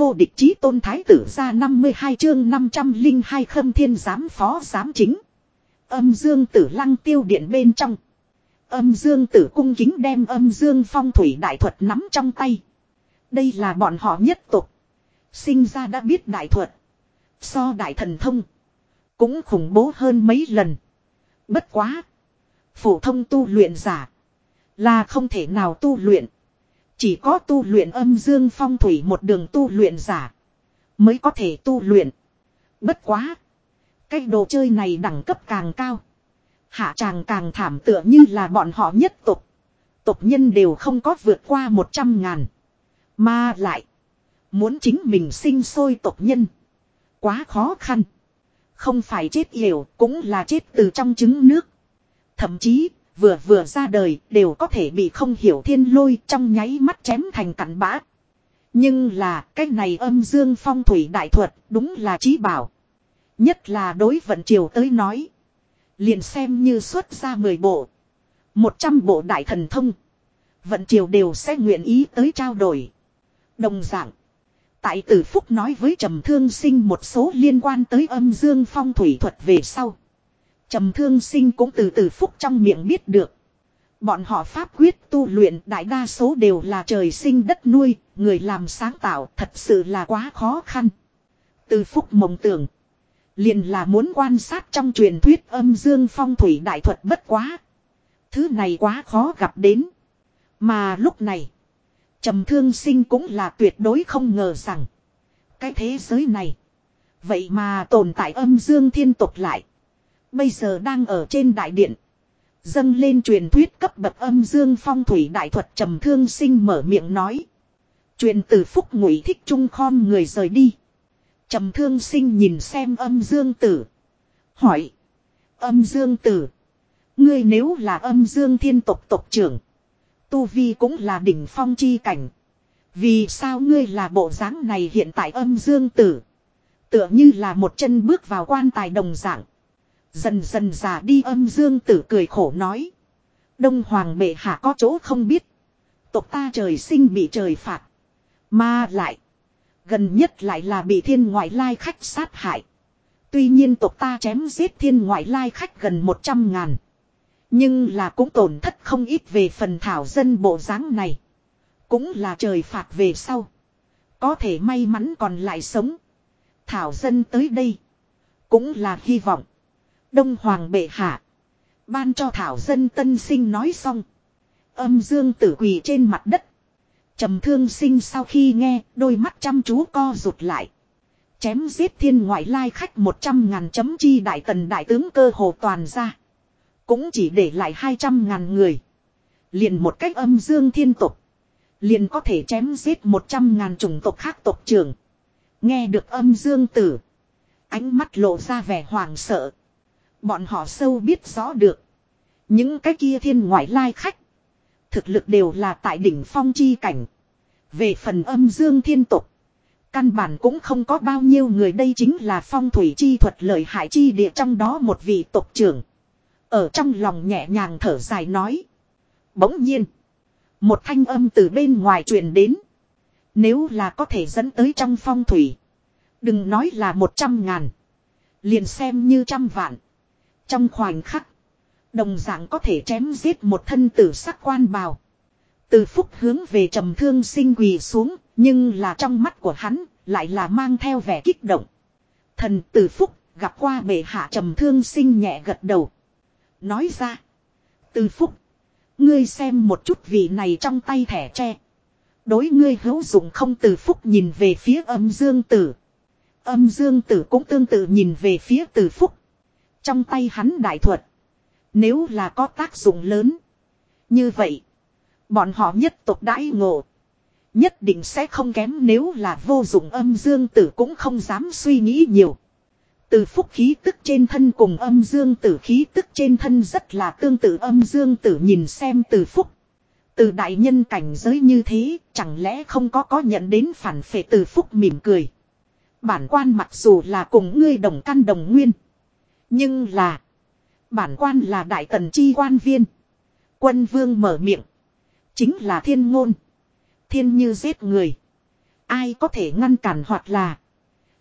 vô địch chí tôn thái tử ra 52 chương 502 khâm thiên giám phó giám chính. Âm dương tử lăng tiêu điện bên trong. Âm dương tử cung kính đem âm dương phong thủy đại thuật nắm trong tay. Đây là bọn họ nhất tục. Sinh ra đã biết đại thuật. So đại thần thông. Cũng khủng bố hơn mấy lần. Bất quá. Phổ thông tu luyện giả. Là không thể nào tu luyện. Chỉ có tu luyện âm dương phong thủy một đường tu luyện giả. Mới có thể tu luyện. Bất quá. Cái đồ chơi này đẳng cấp càng cao. Hạ tràng càng thảm tựa như là bọn họ nhất tục. Tục nhân đều không có vượt qua một trăm ngàn. Mà lại. Muốn chính mình sinh sôi tục nhân. Quá khó khăn. Không phải chết yểu cũng là chết từ trong trứng nước. Thậm chí vừa vừa ra đời đều có thể bị không hiểu thiên lôi trong nháy mắt chém thành cặn bã. Nhưng là, cái này âm dương phong thủy đại thuật đúng là trí bảo. Nhất là đối vận triều tới nói. Liền xem như xuất ra 10 bộ. 100 bộ đại thần thông. Vận triều đều sẽ nguyện ý tới trao đổi. Đồng dạng. Tại tử phúc nói với trầm thương sinh một số liên quan tới âm dương phong thủy thuật về sau. Trầm thương sinh cũng từ từ phúc trong miệng biết được. Bọn họ pháp quyết tu luyện đại đa số đều là trời sinh đất nuôi, người làm sáng tạo thật sự là quá khó khăn. Từ phúc mộng tưởng. Liền là muốn quan sát trong truyền thuyết âm dương phong thủy đại thuật bất quá. Thứ này quá khó gặp đến. Mà lúc này. trầm thương sinh cũng là tuyệt đối không ngờ rằng. Cái thế giới này. Vậy mà tồn tại âm dương thiên tục lại. Bây giờ đang ở trên đại điện. Dâng lên truyền thuyết cấp bậc âm dương phong thủy đại thuật trầm thương sinh mở miệng nói. Truyền từ phúc ngụy thích trung khom người rời đi. Trầm thương sinh nhìn xem âm dương tử. Hỏi. Âm dương tử. Ngươi nếu là âm dương thiên tộc tộc trưởng. Tu Vi cũng là đỉnh phong chi cảnh. Vì sao ngươi là bộ dáng này hiện tại âm dương tử. Tựa như là một chân bước vào quan tài đồng dạng. Dần dần già đi âm dương tử cười khổ nói. Đông hoàng bệ hạ có chỗ không biết. Tộc ta trời sinh bị trời phạt. Mà lại. Gần nhất lại là bị thiên ngoại lai khách sát hại. Tuy nhiên tộc ta chém giết thiên ngoại lai khách gần 100 ngàn. Nhưng là cũng tổn thất không ít về phần thảo dân bộ dáng này. Cũng là trời phạt về sau. Có thể may mắn còn lại sống. Thảo dân tới đây. Cũng là hy vọng. Đông Hoàng bệ hạ. Ban cho Thảo dân tân sinh nói xong. Âm dương tử quỳ trên mặt đất. trầm thương sinh sau khi nghe, đôi mắt chăm chú co rụt lại. Chém giết thiên ngoại lai khách một trăm ngàn chấm chi đại tần đại tướng cơ hồ toàn ra. Cũng chỉ để lại hai trăm ngàn người. Liền một cách âm dương thiên tục. Liền có thể chém giết một trăm ngàn chủng tộc khác tộc trưởng. Nghe được âm dương tử. Ánh mắt lộ ra vẻ hoàng sợ. Bọn họ sâu biết rõ được. Những cái kia thiên ngoại lai khách. Thực lực đều là tại đỉnh phong chi cảnh. Về phần âm dương thiên tục. Căn bản cũng không có bao nhiêu người đây chính là phong thủy chi thuật lợi hại chi địa trong đó một vị tộc trưởng. Ở trong lòng nhẹ nhàng thở dài nói. Bỗng nhiên. Một thanh âm từ bên ngoài truyền đến. Nếu là có thể dẫn tới trong phong thủy. Đừng nói là một trăm ngàn. Liền xem như trăm vạn. Trong khoảnh khắc. Đồng dạng có thể chém giết một thân tử sắc quan bào. Từ phúc hướng về trầm thương sinh quỳ xuống. Nhưng là trong mắt của hắn. Lại là mang theo vẻ kích động. Thần từ phúc gặp qua bệ hạ trầm thương sinh nhẹ gật đầu. Nói ra. Từ phúc. Ngươi xem một chút vị này trong tay thẻ tre. Đối ngươi hữu dụng không từ phúc nhìn về phía âm dương tử. Âm dương tử cũng tương tự nhìn về phía từ phúc. Trong tay hắn đại thuật. Nếu là có tác dụng lớn. Như vậy. Bọn họ nhất tục đãi ngộ. Nhất định sẽ không kém nếu là vô dụng âm dương tử cũng không dám suy nghĩ nhiều. Từ phúc khí tức trên thân cùng âm dương tử khí tức trên thân rất là tương tự âm dương tử nhìn xem từ phúc. Từ đại nhân cảnh giới như thế, chẳng lẽ không có có nhận đến phản phệ từ phúc mỉm cười. Bản quan mặc dù là cùng ngươi đồng căn đồng nguyên. Nhưng là. Bản quan là đại tần chi quan viên. Quân vương mở miệng. Chính là thiên ngôn. Thiên như giết người. Ai có thể ngăn cản hoặc là.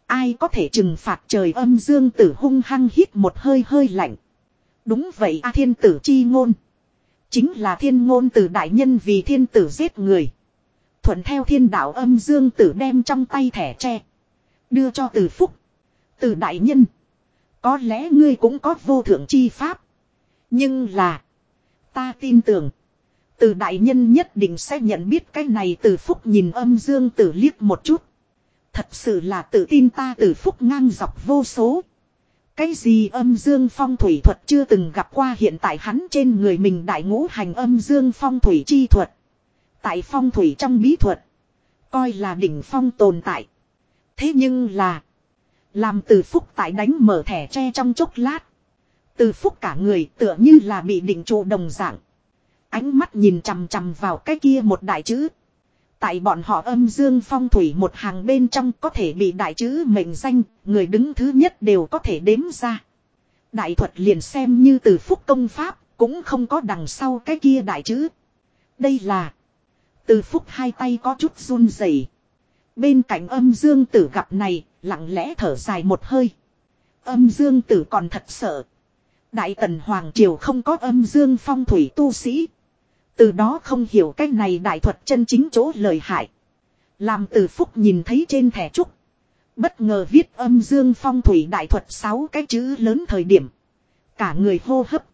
Ai có thể trừng phạt trời âm dương tử hung hăng hít một hơi hơi lạnh. Đúng vậy a thiên tử chi ngôn. Chính là thiên ngôn từ đại nhân vì thiên tử giết người. Thuận theo thiên đạo âm dương tử đem trong tay thẻ tre. Đưa cho tử phúc. tử đại nhân. Có lẽ ngươi cũng có vô thượng chi pháp. Nhưng là. Ta tin tưởng. Từ đại nhân nhất định sẽ nhận biết cái này từ phúc nhìn âm dương tử liếc một chút. Thật sự là tự tin ta từ phúc ngang dọc vô số. Cái gì âm dương phong thủy thuật chưa từng gặp qua hiện tại hắn trên người mình đại ngũ hành âm dương phong thủy chi thuật. Tại phong thủy trong bí thuật. Coi là đỉnh phong tồn tại. Thế nhưng là. Làm từ phúc tại đánh mở thẻ tre trong chốc lát. Từ phúc cả người tựa như là bị định trụ đồng dạng. Ánh mắt nhìn chằm chằm vào cái kia một đại chữ. Tại bọn họ âm dương phong thủy một hàng bên trong có thể bị đại chữ mệnh danh, người đứng thứ nhất đều có thể đếm ra. Đại thuật liền xem như từ phúc công pháp, cũng không có đằng sau cái kia đại chữ. Đây là từ phúc hai tay có chút run rẩy. Bên cạnh âm dương tử gặp này, lặng lẽ thở dài một hơi. Âm dương tử còn thật sợ. Đại tần Hoàng Triều không có âm dương phong thủy tu sĩ. Từ đó không hiểu cách này đại thuật chân chính chỗ lời hại. Làm từ phúc nhìn thấy trên thẻ trúc. Bất ngờ viết âm dương phong thủy đại thuật sáu cái chữ lớn thời điểm. Cả người hô hấp.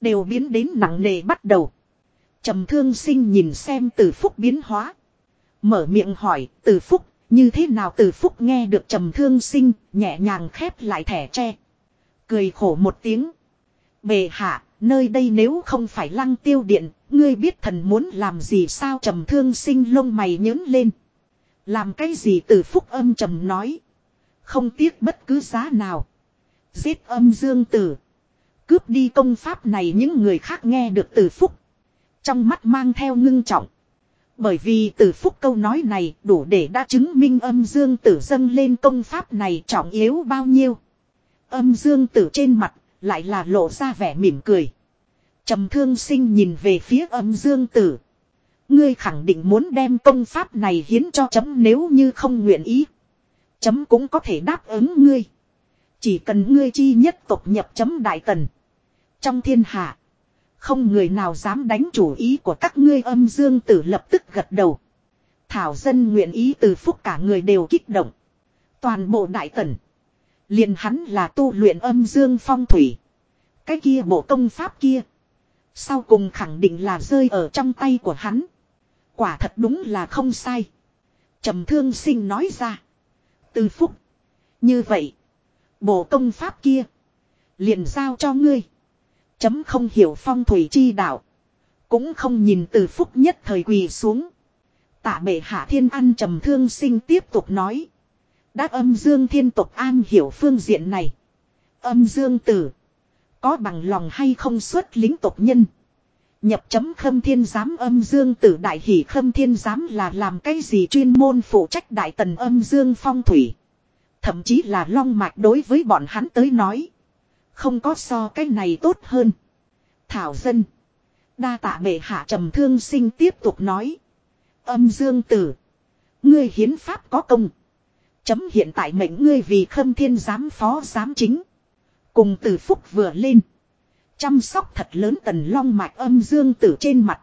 Đều biến đến nặng nề bắt đầu. trầm thương sinh nhìn xem từ phúc biến hóa. Mở miệng hỏi, từ phúc, như thế nào từ phúc nghe được trầm thương sinh, nhẹ nhàng khép lại thẻ tre. Cười khổ một tiếng. Bề hạ, nơi đây nếu không phải lăng tiêu điện, Ngươi biết thần muốn làm gì sao trầm thương sinh lông mày nhớn lên. Làm cái gì từ phúc âm trầm nói. Không tiếc bất cứ giá nào. Giết âm dương tử. Cướp đi công pháp này những người khác nghe được từ phúc. Trong mắt mang theo ngưng trọng. Bởi vì từ phúc câu nói này đủ để đã chứng minh âm dương tử dâng lên công pháp này trọng yếu bao nhiêu. Âm dương tử trên mặt lại là lộ ra vẻ mỉm cười trầm thương sinh nhìn về phía âm dương tử. Ngươi khẳng định muốn đem công pháp này hiến cho chấm nếu như không nguyện ý. Chấm cũng có thể đáp ứng ngươi. Chỉ cần ngươi chi nhất tộc nhập chấm đại tần. Trong thiên hạ. Không người nào dám đánh chủ ý của các ngươi âm dương tử lập tức gật đầu. Thảo dân nguyện ý từ phúc cả người đều kích động. Toàn bộ đại tần. liền hắn là tu luyện âm dương phong thủy. Cái kia bộ công pháp kia. Sau cùng khẳng định là rơi ở trong tay của hắn. Quả thật đúng là không sai. trầm thương sinh nói ra. Từ phúc. Như vậy. Bộ công pháp kia. liền giao cho ngươi. Chấm không hiểu phong thủy chi đạo. Cũng không nhìn từ phúc nhất thời quỳ xuống. Tạ bệ hạ thiên ăn trầm thương sinh tiếp tục nói. Đã âm dương thiên tộc an hiểu phương diện này. Âm dương tử. Có bằng lòng hay không xuất lính tộc nhân. Nhập chấm khâm thiên giám âm dương tử đại hỷ khâm thiên giám là làm cái gì chuyên môn phụ trách đại tần âm dương phong thủy. Thậm chí là long mạch đối với bọn hắn tới nói. Không có so cái này tốt hơn. Thảo dân. Đa tạ bệ hạ trầm thương sinh tiếp tục nói. Âm dương tử. Ngươi hiến pháp có công. Chấm hiện tại mệnh ngươi vì khâm thiên giám phó giám chính. Cùng từ phúc vừa lên. Chăm sóc thật lớn tần long mạch âm dương tử trên mặt.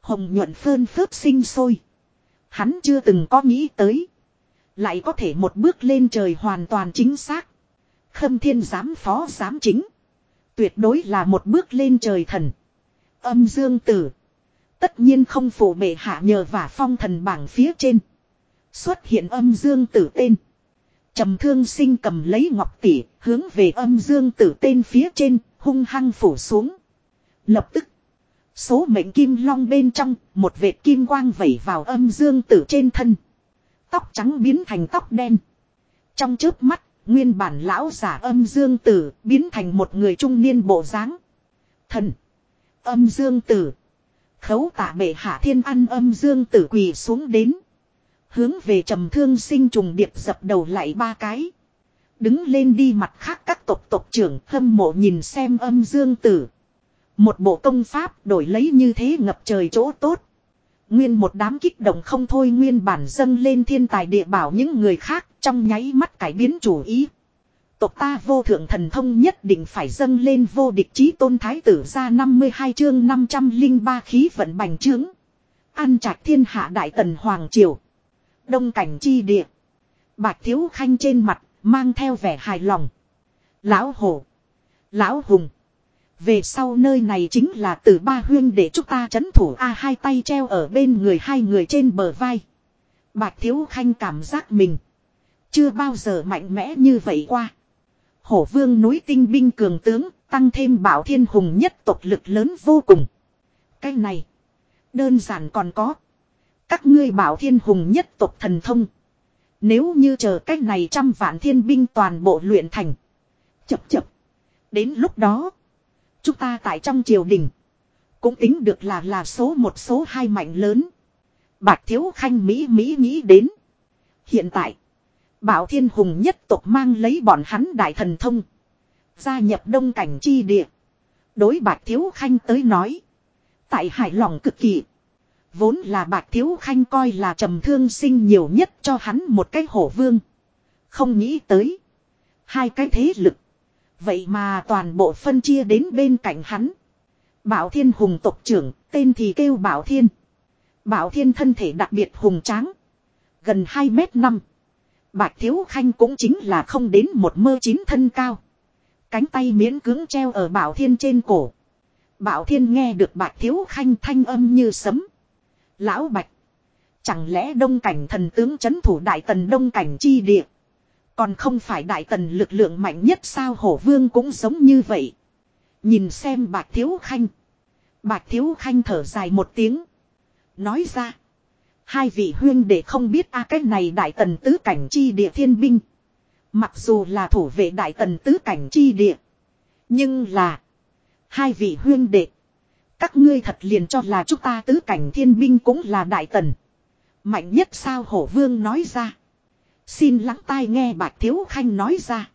Hồng nhuận phơn phớt sinh sôi. Hắn chưa từng có nghĩ tới. Lại có thể một bước lên trời hoàn toàn chính xác. Khâm thiên giám phó giám chính. Tuyệt đối là một bước lên trời thần. Âm dương tử. Tất nhiên không phụ bệ hạ nhờ và phong thần bảng phía trên. Xuất hiện âm dương tử tên trầm thương sinh cầm lấy ngọc tỷ, hướng về âm dương tử tên phía trên, hung hăng phủ xuống lập tức, số mệnh kim long bên trong, một vệt kim quang vẩy vào âm dương tử trên thân tóc trắng biến thành tóc đen trong trước mắt nguyên bản lão giả âm dương tử biến thành một người trung niên bộ dáng thần âm dương tử khấu tạ bệ hạ thiên ăn âm dương tử quỳ xuống đến Hướng về trầm thương sinh trùng điệp dập đầu lại ba cái. Đứng lên đi mặt khác các tộc tộc trưởng hâm mộ nhìn xem âm dương tử. Một bộ công pháp đổi lấy như thế ngập trời chỗ tốt. Nguyên một đám kích động không thôi nguyên bản dâng lên thiên tài địa bảo những người khác trong nháy mắt cải biến chủ ý. Tộc ta vô thượng thần thông nhất định phải dâng lên vô địch chí tôn thái tử ra 52 chương 503 khí vận bành trướng. An trạch thiên hạ đại tần hoàng triều. Đông cảnh chi địa. Bạch thiếu khanh trên mặt, mang theo vẻ hài lòng. Lão hổ. Lão hùng. Về sau nơi này chính là từ ba huyên để chúng ta chấn thủ A hai tay treo ở bên người hai người trên bờ vai. Bạch Thiếu Khanh cảm giác mình. Chưa bao giờ mạnh mẽ như vậy qua. Hổ vương núi tinh binh cường tướng, tăng thêm bảo thiên hùng nhất tộc lực lớn vô cùng. Cái này, đơn giản còn có. Các ngươi bảo thiên hùng nhất tộc thần thông. Nếu như chờ cách này trăm vạn thiên binh toàn bộ luyện thành. Chập chập. Đến lúc đó, chúng ta tại trong triều đình. Cũng tính được là là số một số hai mạnh lớn. Bạch Thiếu Khanh Mỹ Mỹ nghĩ đến. Hiện tại, Bảo Thiên Hùng nhất tộc mang lấy bọn hắn đại thần thông. Gia nhập đông cảnh chi địa. Đối Bạch Thiếu Khanh tới nói. Tại hài lòng cực kỳ. Vốn là Bạch Thiếu Khanh coi là trầm thương sinh nhiều nhất cho hắn một cái hổ vương. Không nghĩ tới. Hai cái thế lực. Vậy mà toàn bộ phân chia đến bên cạnh hắn. Bảo Thiên Hùng tộc trưởng, tên thì kêu Bảo Thiên. Bảo Thiên thân thể đặc biệt hùng tráng. Gần 2 mét 5. Bạch Thiếu Khanh cũng chính là không đến một mơ chín thân cao. Cánh tay miễn cứng treo ở Bảo Thiên trên cổ. Bảo Thiên nghe được Bạch Thiếu Khanh thanh âm như sấm. Lão Bạch. Chẳng lẽ đông cảnh thần tướng chấn thủ đại tần đông cảnh chi địa. Còn không phải đại tần lực lượng mạnh nhất sao hổ vương cũng giống như vậy. Nhìn xem bạc Thiếu Khanh. Bạc Thiếu Khanh thở dài một tiếng. Nói ra. Hai vị huyên để không biết a à cái này đại tần tứ cảnh chi địa thiên binh. Mặc dù là thủ vệ đại tần tứ cảnh chi địa. Nhưng là. Hai vị huyên đệ. Các ngươi thật liền cho là chúng ta tứ cảnh thiên binh cũng là đại tần. Mạnh nhất sao hổ vương nói ra. Xin lắng tai nghe bạch thiếu khanh nói ra.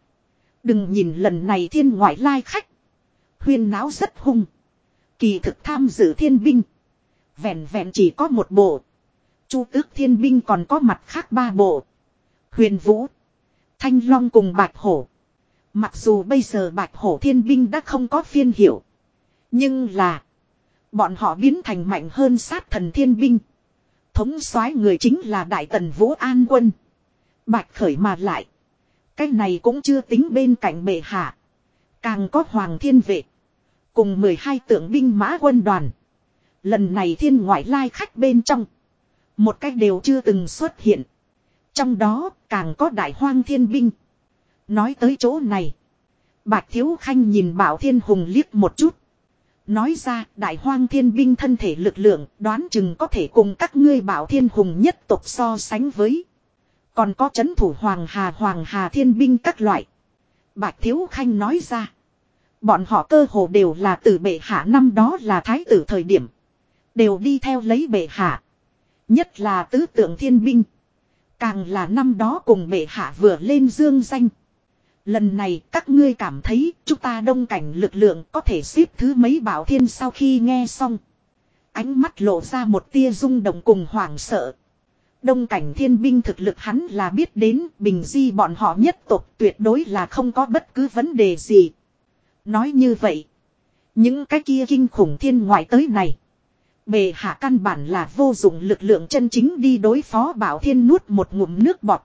Đừng nhìn lần này thiên ngoại lai khách. Huyên náo rất hung. Kỳ thực tham dự thiên binh. Vẹn vẹn chỉ có một bộ. Chu tước thiên binh còn có mặt khác ba bộ. Huyền vũ. Thanh long cùng bạch hổ. Mặc dù bây giờ bạch hổ thiên binh đã không có phiên hiệu. Nhưng là. Bọn họ biến thành mạnh hơn sát thần thiên binh. Thống soái người chính là đại tần vũ an quân. Bạch khởi mà lại. Cái này cũng chưa tính bên cạnh bệ hạ. Càng có hoàng thiên vệ. Cùng 12 tượng binh mã quân đoàn. Lần này thiên ngoại lai khách bên trong. Một cách đều chưa từng xuất hiện. Trong đó càng có đại hoang thiên binh. Nói tới chỗ này. Bạch Thiếu Khanh nhìn Bảo Thiên Hùng liếc một chút. Nói ra đại hoang thiên binh thân thể lực lượng đoán chừng có thể cùng các ngươi Bảo Thiên Hùng nhất tộc so sánh với. Còn có chấn thủ Hoàng Hà Hoàng Hà thiên binh các loại. Bạch Thiếu Khanh nói ra. Bọn họ cơ hồ đều là từ bệ hạ năm đó là thái tử thời điểm. Đều đi theo lấy bệ hạ. Nhất là tứ tượng thiên binh. Càng là năm đó cùng bệ hạ vừa lên dương danh. Lần này các ngươi cảm thấy chúng ta đông cảnh lực lượng có thể xếp thứ mấy bảo thiên sau khi nghe xong. Ánh mắt lộ ra một tia rung động cùng hoảng sợ. Đông cảnh thiên binh thực lực hắn là biết đến, bình di bọn họ nhất tộc tuyệt đối là không có bất cứ vấn đề gì. Nói như vậy. Những cái kia kinh khủng thiên ngoại tới này. Bề hạ căn bản là vô dụng lực lượng chân chính đi đối phó bảo thiên nuốt một ngụm nước bọt.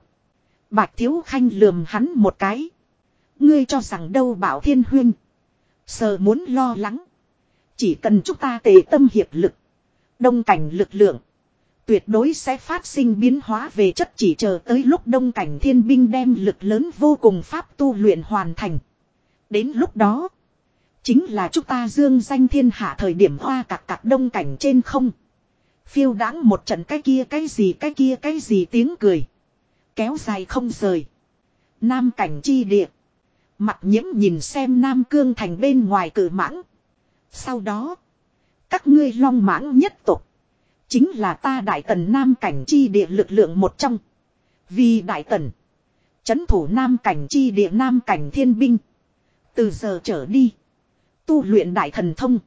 Bạch thiếu khanh lườm hắn một cái. Ngươi cho rằng đâu bảo thiên huyên. sợ muốn lo lắng. Chỉ cần chúng ta tề tâm hiệp lực. Đông cảnh lực lượng. Tuyệt đối sẽ phát sinh biến hóa về chất chỉ chờ tới lúc đông cảnh thiên binh đem lực lớn vô cùng pháp tu luyện hoàn thành. Đến lúc đó. Chính là chúng ta dương danh thiên hạ thời điểm hoa cạc cạc đông cảnh trên không. Phiêu đáng một trận cái kia cái gì cái kia cái gì tiếng cười. Kéo dài không rời. Nam cảnh chi địa. Mặt nhiễm nhìn xem Nam Cương thành bên ngoài cử mãng. Sau đó. Các ngươi long mãng nhất tục. Chính là ta đại tần Nam cảnh chi địa lực lượng một trong. Vì đại tần. Chấn thủ Nam cảnh chi địa Nam cảnh thiên binh. Từ giờ trở đi. Tu luyện đại thần thông.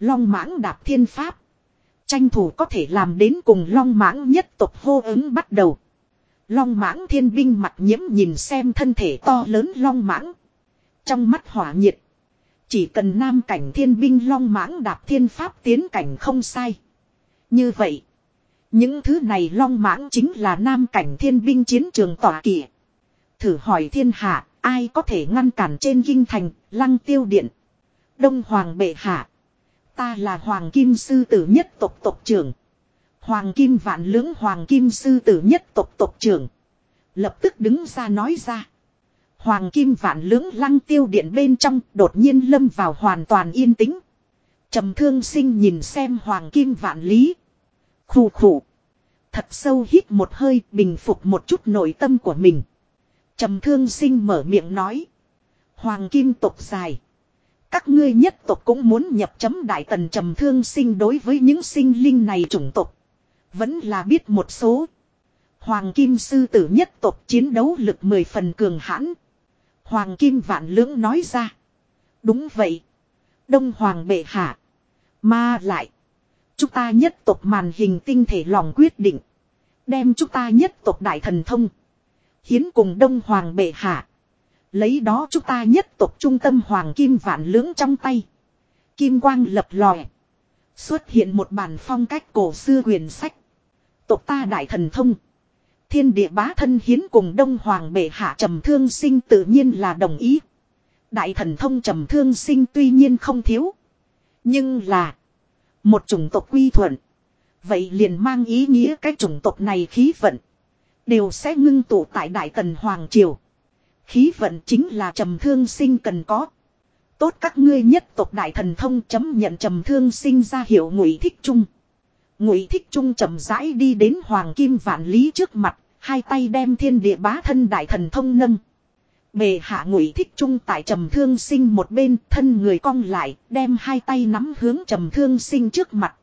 Long mãng đạp thiên pháp. Tranh thủ có thể làm đến cùng long mãng nhất tộc hô ứng bắt đầu. Long mãng thiên binh mặt nhiễm nhìn xem thân thể to lớn long mãng. Trong mắt hỏa nhiệt. Chỉ cần nam cảnh thiên binh long mãng đạp thiên pháp tiến cảnh không sai. Như vậy. Những thứ này long mãng chính là nam cảnh thiên binh chiến trường tỏa kỵ. Thử hỏi thiên hạ, ai có thể ngăn cản trên kinh thành, lăng tiêu điện. Đông Hoàng bệ hạ. Ta là Hoàng Kim Sư tử nhất tộc tộc trưởng. Hoàng Kim vạn lưỡng Hoàng Kim Sư tử nhất tộc tộc trưởng. Lập tức đứng ra nói ra. Hoàng Kim vạn lưỡng lăng tiêu điện bên trong đột nhiên lâm vào hoàn toàn yên tĩnh trầm thương sinh nhìn xem Hoàng Kim vạn lý. Khù khủ. Thật sâu hít một hơi, bình phục một chút nội tâm của mình. trầm thương sinh mở miệng nói. Hoàng Kim tộc dài. Các ngươi nhất tộc cũng muốn nhập chấm đại tần trầm thương sinh đối với những sinh linh này chủng tộc. Vẫn là biết một số. Hoàng Kim sư tử nhất tộc chiến đấu lực mười phần cường hãn. Hoàng Kim vạn lưỡng nói ra. Đúng vậy. Đông Hoàng bệ hạ. Mà lại. Chúng ta nhất tộc màn hình tinh thể lòng quyết định. Đem chúng ta nhất tộc đại thần thông. Hiến cùng Đông Hoàng bệ hạ. Lấy đó chúng ta nhất tộc trung tâm Hoàng Kim vạn lưỡng trong tay. Kim quang lập lòe. Xuất hiện một bản phong cách cổ xưa huyền sách. Tộc ta đại thần thông. Thiên địa bá thân hiến cùng Đông Hoàng bệ hạ trầm thương sinh tự nhiên là đồng ý. Đại thần thông trầm thương sinh tuy nhiên không thiếu. Nhưng là. Một chủng tộc quy thuận. Vậy liền mang ý nghĩa cái chủng tộc này khí vận. Đều sẽ ngưng tụ tại Đại Tần Hoàng Triều. Khí vận chính là trầm thương sinh cần có. Tốt các ngươi nhất tộc đại thần thông chấm nhận trầm thương sinh ra hiệu ngụy thích trung. Ngụy thích trung chậm rãi đi đến hoàng kim vạn lý trước mặt, hai tay đem thiên địa bá thân đại thần thông nâng. Bề hạ ngụy thích trung tại trầm thương sinh một bên, thân người cong lại, đem hai tay nắm hướng trầm thương sinh trước mặt.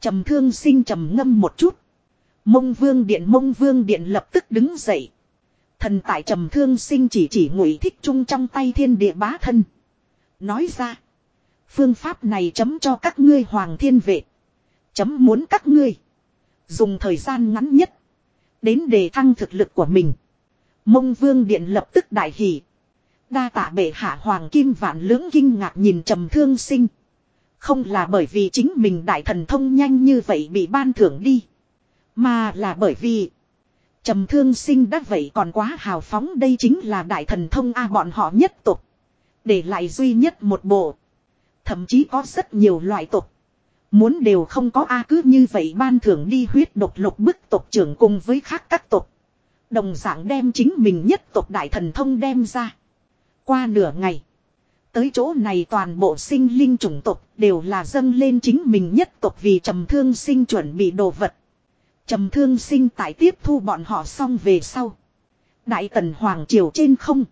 Trầm thương sinh trầm ngâm một chút. Mông vương điện, mông vương điện lập tức đứng dậy. Thần tại trầm thương sinh chỉ chỉ ngụy thích trung trong tay thiên địa bá thân. Nói ra. Phương pháp này chấm cho các ngươi hoàng thiên vệ. Chấm muốn các ngươi. Dùng thời gian ngắn nhất. Đến để thăng thực lực của mình. Mông vương điện lập tức đại hỷ. Đa tạ bệ hạ hoàng kim vạn lưỡng kinh ngạc nhìn trầm thương sinh. Không là bởi vì chính mình đại thần thông nhanh như vậy bị ban thưởng đi. Mà là bởi vì. Trầm thương sinh đã vậy còn quá hào phóng đây chính là đại thần thông A bọn họ nhất tục. Để lại duy nhất một bộ. Thậm chí có rất nhiều loại tục. Muốn đều không có A cứ như vậy ban thưởng đi huyết độc lục bức tộc trưởng cùng với khác các tộc. Đồng dạng đem chính mình nhất tộc đại thần thông đem ra. Qua nửa ngày. Tới chỗ này toàn bộ sinh linh chủng tộc đều là dâng lên chính mình nhất tộc vì trầm thương sinh chuẩn bị đồ vật. Trầm thương sinh tại tiếp thu bọn họ xong về sau. Đại tần hoàng triều trên không.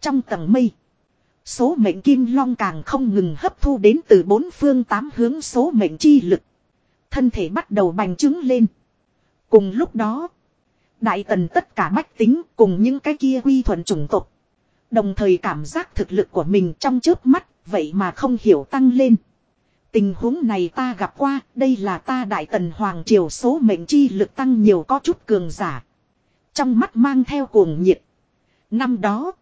Trong tầng mây. Số mệnh kim long càng không ngừng hấp thu đến từ bốn phương tám hướng số mệnh chi lực. Thân thể bắt đầu bành trướng lên. Cùng lúc đó. Đại tần tất cả bách tính cùng những cái kia quy thuận chủng tộc. Đồng thời cảm giác thực lực của mình trong trước mắt, vậy mà không hiểu tăng lên. Tình huống này ta gặp qua, đây là ta đại tần hoàng triều số mệnh chi lực tăng nhiều có chút cường giả. Trong mắt mang theo cuồng nhiệt. Năm đó,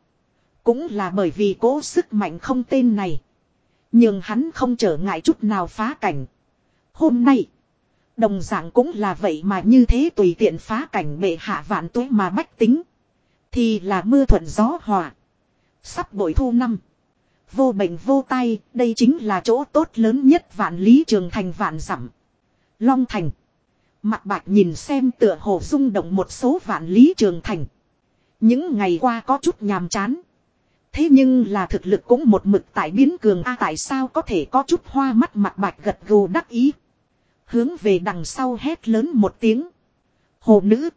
cũng là bởi vì cố sức mạnh không tên này. Nhưng hắn không trở ngại chút nào phá cảnh. Hôm nay, đồng dạng cũng là vậy mà như thế tùy tiện phá cảnh bệ hạ vạn tuế mà bách tính. Thì là mưa thuận gió hòa. Sắp bội thu năm. Vô bệnh vô tay, đây chính là chỗ tốt lớn nhất vạn lý trường thành vạn dặm Long thành. Mặt bạch nhìn xem tựa hồ rung động một số vạn lý trường thành. Những ngày qua có chút nhàm chán. Thế nhưng là thực lực cũng một mực tại biến cường a tại sao có thể có chút hoa mắt mặt bạch gật gù đắc ý. Hướng về đằng sau hét lớn một tiếng. Hồ nữ.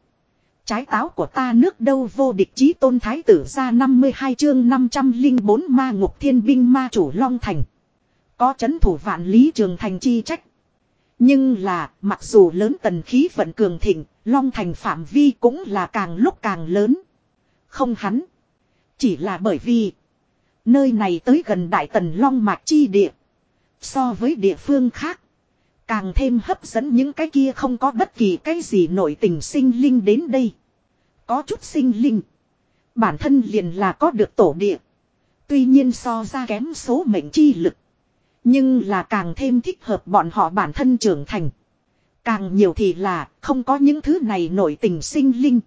Trái táo của ta nước đâu vô địch chí tôn thái tử ra 52 chương 504 ma ngục thiên binh ma chủ Long Thành. Có chấn thủ vạn lý trường thành chi trách. Nhưng là, mặc dù lớn tần khí vận cường thịnh, Long Thành phạm vi cũng là càng lúc càng lớn. Không hắn. Chỉ là bởi vì, nơi này tới gần đại tần Long Mạc chi địa. So với địa phương khác, Càng thêm hấp dẫn những cái kia không có bất kỳ cái gì nổi tình sinh linh đến đây. Có chút sinh linh. Bản thân liền là có được tổ địa. Tuy nhiên so ra kém số mệnh chi lực. Nhưng là càng thêm thích hợp bọn họ bản thân trưởng thành. Càng nhiều thì là không có những thứ này nổi tình sinh linh.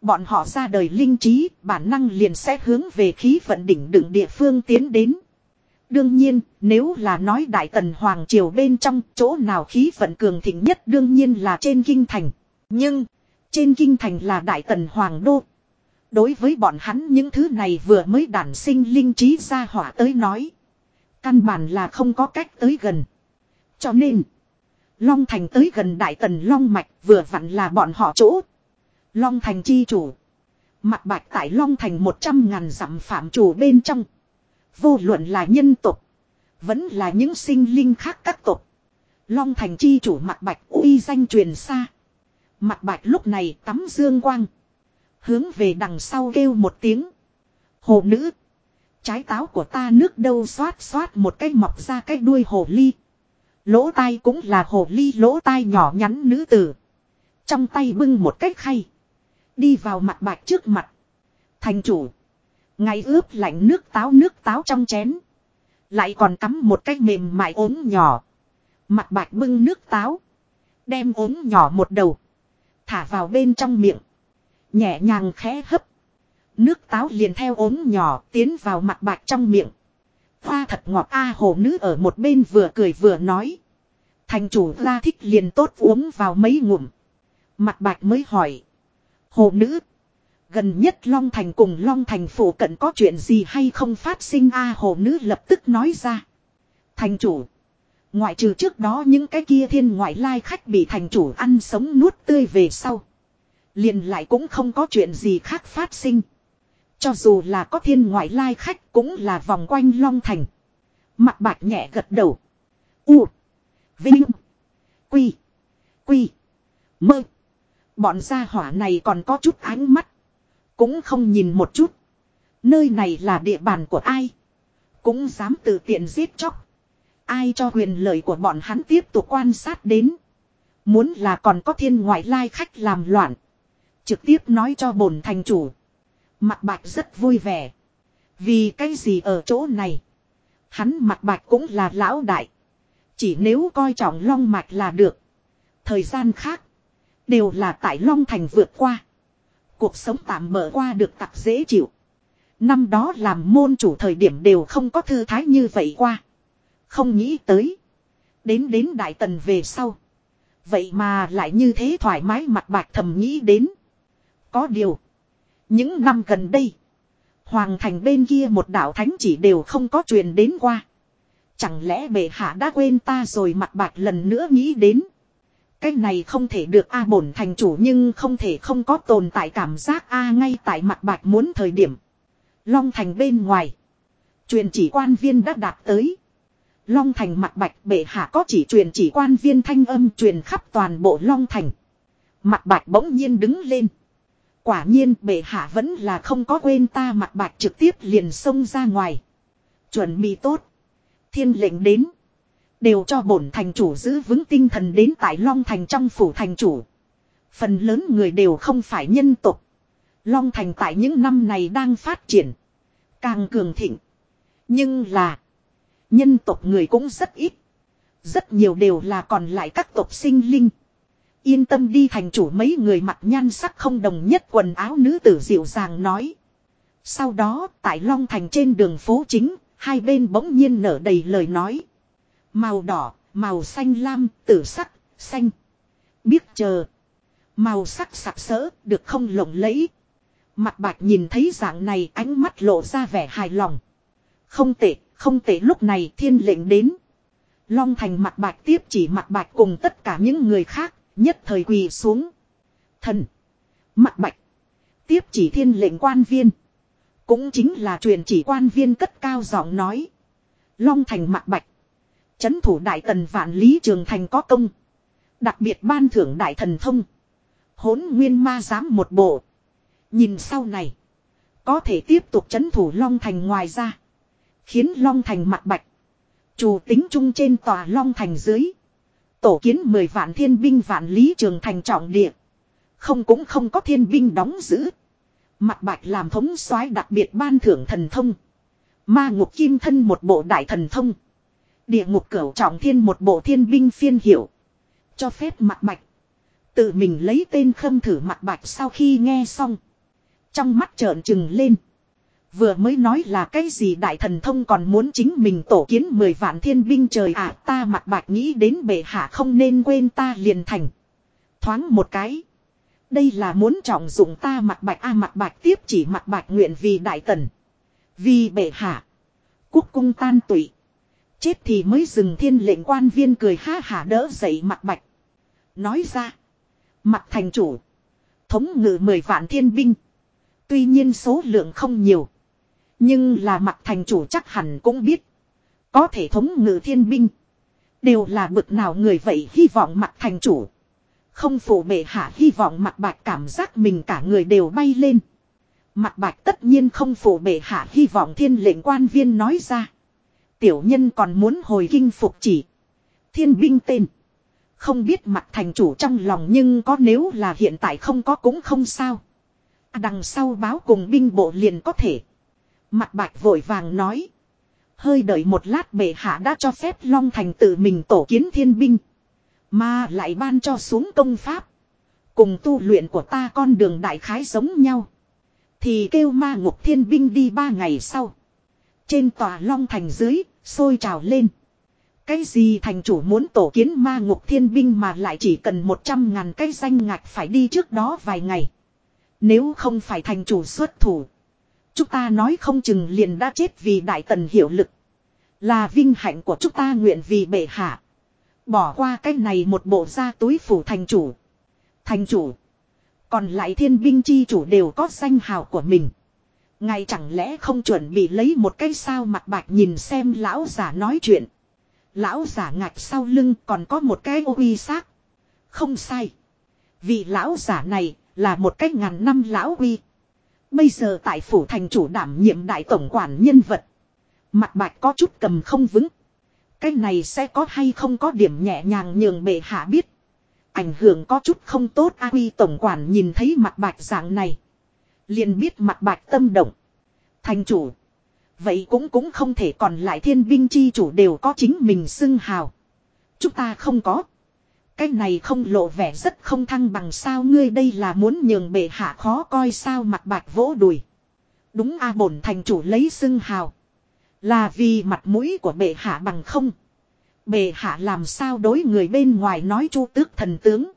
Bọn họ ra đời linh trí, bản năng liền sẽ hướng về khí vận đỉnh đựng địa phương tiến đến. Đương nhiên, nếu là nói Đại Tần Hoàng Triều bên trong chỗ nào khí vận cường thịnh nhất đương nhiên là trên Kinh Thành. Nhưng, trên Kinh Thành là Đại Tần Hoàng Đô. Đối với bọn hắn những thứ này vừa mới đản sinh linh trí ra hỏa tới nói. Căn bản là không có cách tới gần. Cho nên, Long Thành tới gần Đại Tần Long Mạch vừa vặn là bọn họ chỗ. Long Thành chi chủ. Mặt bạch tại Long Thành một trăm ngàn dặm phạm chủ bên trong. Vô luận là nhân tộc, Vẫn là những sinh linh khác các tộc Long Thành chi chủ mặt bạch uy danh truyền xa. Mặt bạch lúc này tắm dương quang. Hướng về đằng sau kêu một tiếng. Hồ nữ. Trái táo của ta nước đâu xoát xoát một cái mọc ra cái đuôi hồ ly. Lỗ tai cũng là hồ ly, lỗ tai nhỏ nhắn nữ tử. Trong tay bưng một cái khay. Đi vào mặt bạch trước mặt. Thành chủ. Ngày ướp lạnh nước táo nước táo trong chén. Lại còn cắm một cái mềm mại ốm nhỏ. Mặt bạch bưng nước táo. Đem ốm nhỏ một đầu. Thả vào bên trong miệng. Nhẹ nhàng khẽ hấp. Nước táo liền theo ốm nhỏ tiến vào mặt bạch trong miệng. Hoa thật ngọt a hồ nữ ở một bên vừa cười vừa nói. Thành chủ ra thích liền tốt uống vào mấy ngụm. Mặt bạch mới hỏi. Hồ nữ. Gần nhất Long Thành cùng Long Thành phủ cận có chuyện gì hay không phát sinh a hồ nữ lập tức nói ra. Thành chủ. Ngoại trừ trước đó những cái kia thiên ngoại lai khách bị thành chủ ăn sống nuốt tươi về sau. Liền lại cũng không có chuyện gì khác phát sinh. Cho dù là có thiên ngoại lai khách cũng là vòng quanh Long Thành. Mặt bạch nhẹ gật đầu. U. Vinh. Quy. Quy. Mơ. Bọn gia hỏa này còn có chút ánh mắt. Cũng không nhìn một chút. Nơi này là địa bàn của ai. Cũng dám tự tiện giết chóc. Ai cho quyền lợi của bọn hắn tiếp tục quan sát đến. Muốn là còn có thiên ngoại lai khách làm loạn. Trực tiếp nói cho bổn thành chủ. Mặt bạch rất vui vẻ. Vì cái gì ở chỗ này. Hắn mặt bạch cũng là lão đại. Chỉ nếu coi trọng long mạch là được. Thời gian khác. Đều là tại long thành vượt qua. Cuộc sống tạm mở qua được tặc dễ chịu. Năm đó làm môn chủ thời điểm đều không có thư thái như vậy qua. Không nghĩ tới. Đến đến Đại Tần về sau. Vậy mà lại như thế thoải mái mặt bạch thầm nghĩ đến. Có điều. Những năm gần đây. Hoàng thành bên kia một đạo thánh chỉ đều không có truyền đến qua. Chẳng lẽ bệ hạ đã quên ta rồi mặt bạch lần nữa nghĩ đến. Cái này không thể được A bổn thành chủ nhưng không thể không có tồn tại cảm giác A ngay tại mặt bạch muốn thời điểm. Long thành bên ngoài. Truyền chỉ quan viên đã đạt tới. Long thành mặt bạch bệ hạ có chỉ truyền chỉ quan viên thanh âm truyền khắp toàn bộ Long thành. Mặt bạch bỗng nhiên đứng lên. Quả nhiên bệ hạ vẫn là không có quên ta mặt bạch trực tiếp liền xông ra ngoài. Chuẩn bị tốt. Thiên lệnh đến. Đều cho bổn thành chủ giữ vững tinh thần đến tại Long Thành trong phủ thành chủ. Phần lớn người đều không phải nhân tục. Long Thành tại những năm này đang phát triển. Càng cường thịnh. Nhưng là. Nhân tộc người cũng rất ít. Rất nhiều đều là còn lại các tộc sinh linh. Yên tâm đi thành chủ mấy người mặt nhan sắc không đồng nhất quần áo nữ tử dịu dàng nói. Sau đó tại Long Thành trên đường phố chính, hai bên bỗng nhiên nở đầy lời nói. Màu đỏ, màu xanh lam, tử sắc, xanh. Biết chờ. Màu sắc sặc sỡ, được không lộng lẫy. Mặt bạch nhìn thấy dạng này ánh mắt lộ ra vẻ hài lòng. Không tệ, không tệ lúc này thiên lệnh đến. Long thành mặt bạch tiếp chỉ mặt bạch cùng tất cả những người khác, nhất thời quỳ xuống. Thần. Mặt bạch. Tiếp chỉ thiên lệnh quan viên. Cũng chính là truyền chỉ quan viên cất cao giọng nói. Long thành mặt bạch. Chấn thủ đại tần vạn lý trường thành có công. Đặc biệt ban thưởng đại thần thông. Hốn nguyên ma giám một bộ. Nhìn sau này. Có thể tiếp tục chấn thủ Long Thành ngoài ra. Khiến Long Thành mặt bạch. Chủ tính chung trên tòa Long Thành dưới. Tổ kiến 10 vạn thiên binh vạn lý trường thành trọng địa. Không cũng không có thiên binh đóng giữ. Mặt bạch làm thống soái đặc biệt ban thưởng thần thông. Ma ngục kim thân một bộ đại thần thông. Địa ngục cửu trọng thiên một bộ thiên binh phiên hiệu. Cho phép mặt bạch. Tự mình lấy tên khâm thử mặt bạch sau khi nghe xong. Trong mắt trợn trừng lên. Vừa mới nói là cái gì đại thần thông còn muốn chính mình tổ kiến 10 vạn thiên binh trời ạ à, ta mặt bạch nghĩ đến bệ hạ không nên quên ta liền thành. Thoáng một cái. Đây là muốn trọng dụng ta mặt bạch a à, mặt bạch tiếp chỉ mặt bạch nguyện vì đại tần. Vì bệ hạ. Quốc cung tan tụy. Chết thì mới dừng thiên lệnh quan viên cười ha hả đỡ dậy mặt bạch. Nói ra. Mặt thành chủ. Thống ngự mười vạn thiên binh. Tuy nhiên số lượng không nhiều. Nhưng là mặt thành chủ chắc hẳn cũng biết. Có thể thống ngự thiên binh. Đều là bực nào người vậy hy vọng mặt thành chủ. Không phụ bệ hạ hy vọng mặt bạch cảm giác mình cả người đều bay lên. Mặt bạch tất nhiên không phụ bệ hạ hy vọng thiên lệnh quan viên nói ra. Tiểu nhân còn muốn hồi kinh phục chỉ. Thiên binh tên. Không biết mặt thành chủ trong lòng nhưng có nếu là hiện tại không có cũng không sao. À, đằng sau báo cùng binh bộ liền có thể. Mặt bạch vội vàng nói. Hơi đợi một lát bệ hạ đã cho phép Long Thành tự mình tổ kiến thiên binh. Mà lại ban cho xuống công pháp. Cùng tu luyện của ta con đường đại khái giống nhau. Thì kêu ma ngục thiên binh đi ba ngày sau. Trên tòa Long Thành dưới, sôi trào lên. Cái gì thành chủ muốn tổ kiến ma ngục thiên binh mà lại chỉ cần 100 ngàn cái danh ngạch phải đi trước đó vài ngày. Nếu không phải thành chủ xuất thủ. Chúng ta nói không chừng liền đã chết vì đại tần hiệu lực. Là vinh hạnh của chúng ta nguyện vì bệ hạ. Bỏ qua cái này một bộ ra túi phủ thành chủ. Thành chủ. Còn lại thiên binh chi chủ đều có danh hào của mình. Ngài chẳng lẽ không chuẩn bị lấy một cái sao mặt bạch nhìn xem lão giả nói chuyện. Lão giả ngạch sau lưng còn có một cái ô uy xác. Không sai. Vị lão giả này là một cái ngàn năm lão uy. Bây giờ tại phủ thành chủ đảm nhiệm đại tổng quản nhân vật. Mặt bạch có chút cầm không vững. Cái này sẽ có hay không có điểm nhẹ nhàng nhường bệ hạ biết. Ảnh hưởng có chút không tốt, A Quy tổng quản nhìn thấy mặt bạch dạng này liền biết mặt bạch tâm động. Thành chủ. Vậy cũng cũng không thể còn lại thiên binh chi chủ đều có chính mình xưng hào. Chúng ta không có. Cái này không lộ vẻ rất không thăng bằng sao ngươi đây là muốn nhường bệ hạ khó coi sao mặt bạch vỗ đùi. Đúng a bổn thành chủ lấy xưng hào. Là vì mặt mũi của bệ hạ bằng không. Bệ hạ làm sao đối người bên ngoài nói chu tước thần tướng.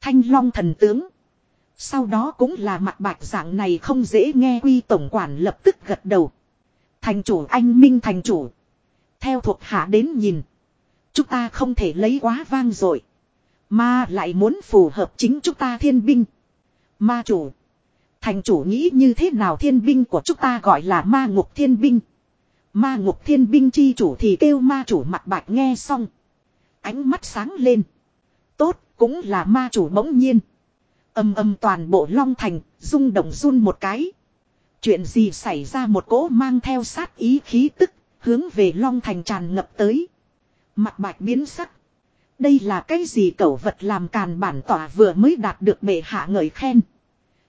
Thanh long thần tướng. Sau đó cũng là mặt bạch dạng này không dễ nghe quy tổng quản lập tức gật đầu. Thành chủ anh minh thành chủ. Theo thuộc hạ đến nhìn. Chúng ta không thể lấy quá vang rồi. Mà lại muốn phù hợp chính chúng ta thiên binh. Ma chủ. Thành chủ nghĩ như thế nào thiên binh của chúng ta gọi là ma ngục thiên binh. Ma ngục thiên binh chi chủ thì kêu ma chủ mặt bạch nghe xong. Ánh mắt sáng lên. Tốt, cũng là ma chủ bỗng nhiên. Âm âm toàn bộ long thành, rung động run một cái. Chuyện gì xảy ra một cỗ mang theo sát ý khí tức, hướng về long thành tràn ngập tới. Mặt bạch biến sắc. Đây là cái gì cẩu vật làm càn bản tỏa vừa mới đạt được bệ hạ ngợi khen.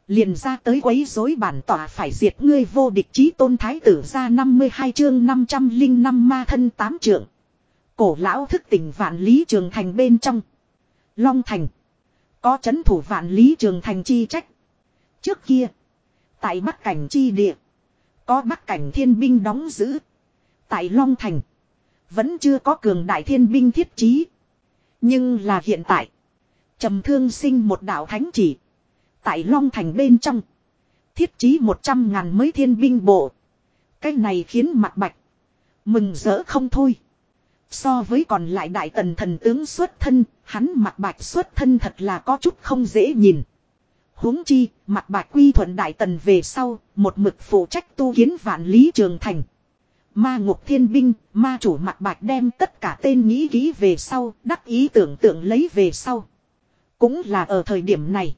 Liền ra tới quấy rối bản tỏa phải diệt ngươi vô địch chí tôn thái tử ra 52 chương 505 ma thân tám trượng. Cổ lão thức tỉnh vạn lý trường thành bên trong. Long thành. Có chấn thủ vạn lý trường thành chi trách. Trước kia. Tại bắc cảnh chi địa. Có bắc cảnh thiên binh đóng giữ. Tại Long thành. Vẫn chưa có cường đại thiên binh thiết trí. Nhưng là hiện tại. trầm thương sinh một đạo thánh chỉ. Tại Long Thành bên trong. Thiết trí một trăm ngàn mới thiên binh bộ. Cái này khiến mặt bạch. Mừng rỡ không thôi. So với còn lại đại tần thần tướng xuất thân, hắn mặt bạch xuất thân thật là có chút không dễ nhìn. huống chi, mặt bạch quy thuận đại tần về sau, một mực phụ trách tu kiến vạn lý trường thành. Ma ngục thiên binh, ma chủ mặt bạch đem tất cả tên nghĩ ký về sau, đắc ý tưởng tượng lấy về sau. Cũng là ở thời điểm này.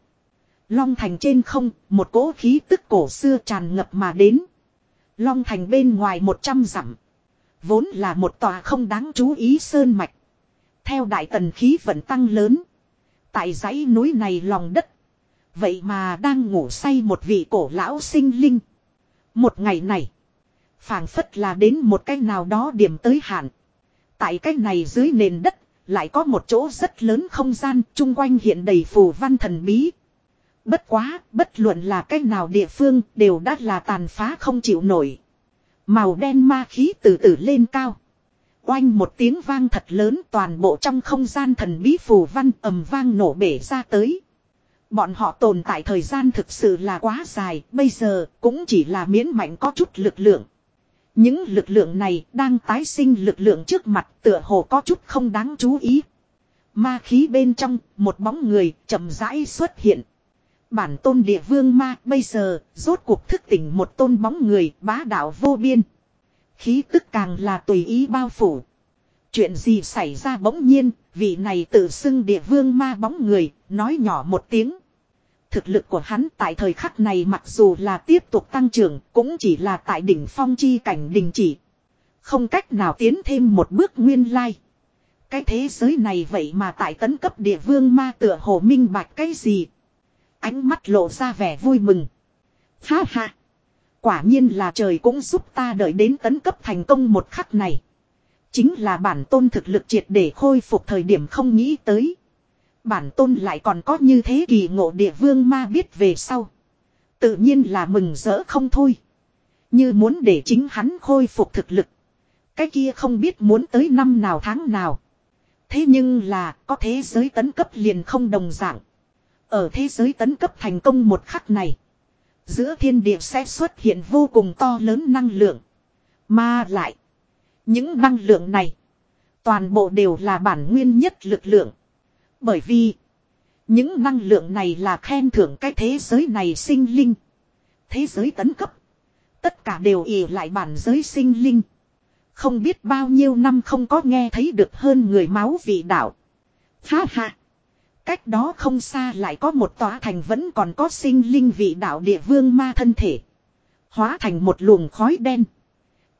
Long thành trên không, một cỗ khí tức cổ xưa tràn ngập mà đến. Long thành bên ngoài một trăm dặm. Vốn là một tòa không đáng chú ý sơn mạch. Theo đại tần khí vận tăng lớn. Tại dãy núi này lòng đất. Vậy mà đang ngủ say một vị cổ lão sinh linh. Một ngày này. phảng phất là đến một cái nào đó điểm tới hạn. Tại cái này dưới nền đất. Lại có một chỗ rất lớn không gian. chung quanh hiện đầy phù văn thần bí. Bất quá, bất luận là cái nào địa phương đều đã là tàn phá không chịu nổi. Màu đen ma khí từ từ lên cao. Oanh một tiếng vang thật lớn toàn bộ trong không gian thần bí phù văn ầm vang nổ bể ra tới. Bọn họ tồn tại thời gian thực sự là quá dài, bây giờ cũng chỉ là miễn mạnh có chút lực lượng. Những lực lượng này đang tái sinh lực lượng trước mặt tựa hồ có chút không đáng chú ý. Ma khí bên trong, một bóng người chậm rãi xuất hiện. Bản tôn địa vương ma bây giờ, rốt cuộc thức tỉnh một tôn bóng người bá đạo vô biên. Khí tức càng là tùy ý bao phủ. Chuyện gì xảy ra bỗng nhiên, vị này tự xưng địa vương ma bóng người, nói nhỏ một tiếng. Thực lực của hắn tại thời khắc này mặc dù là tiếp tục tăng trưởng, cũng chỉ là tại đỉnh phong chi cảnh đình chỉ. Không cách nào tiến thêm một bước nguyên lai. Cái thế giới này vậy mà tại tấn cấp địa vương ma tựa hồ minh bạch cái gì. Ánh mắt lộ ra vẻ vui mừng. Ha ha. Quả nhiên là trời cũng giúp ta đợi đến tấn cấp thành công một khắc này. Chính là bản tôn thực lực triệt để khôi phục thời điểm không nghĩ tới. Bản tôn lại còn có như thế kỳ ngộ địa vương ma biết về sau. Tự nhiên là mừng rỡ không thôi. Như muốn để chính hắn khôi phục thực lực. Cái kia không biết muốn tới năm nào tháng nào. Thế nhưng là có thế giới tấn cấp liền không đồng dạng. Ở thế giới tấn cấp thành công một khắc này. Giữa thiên địa sẽ xuất hiện vô cùng to lớn năng lượng. Mà lại. Những năng lượng này. Toàn bộ đều là bản nguyên nhất lực lượng. Bởi vì. Những năng lượng này là khen thưởng cái thế giới này sinh linh. Thế giới tấn cấp. Tất cả đều ỉ lại bản giới sinh linh. Không biết bao nhiêu năm không có nghe thấy được hơn người máu vị đạo. Ha ha. Cách đó không xa lại có một tòa thành vẫn còn có sinh linh vị đạo địa vương ma thân thể. Hóa thành một luồng khói đen.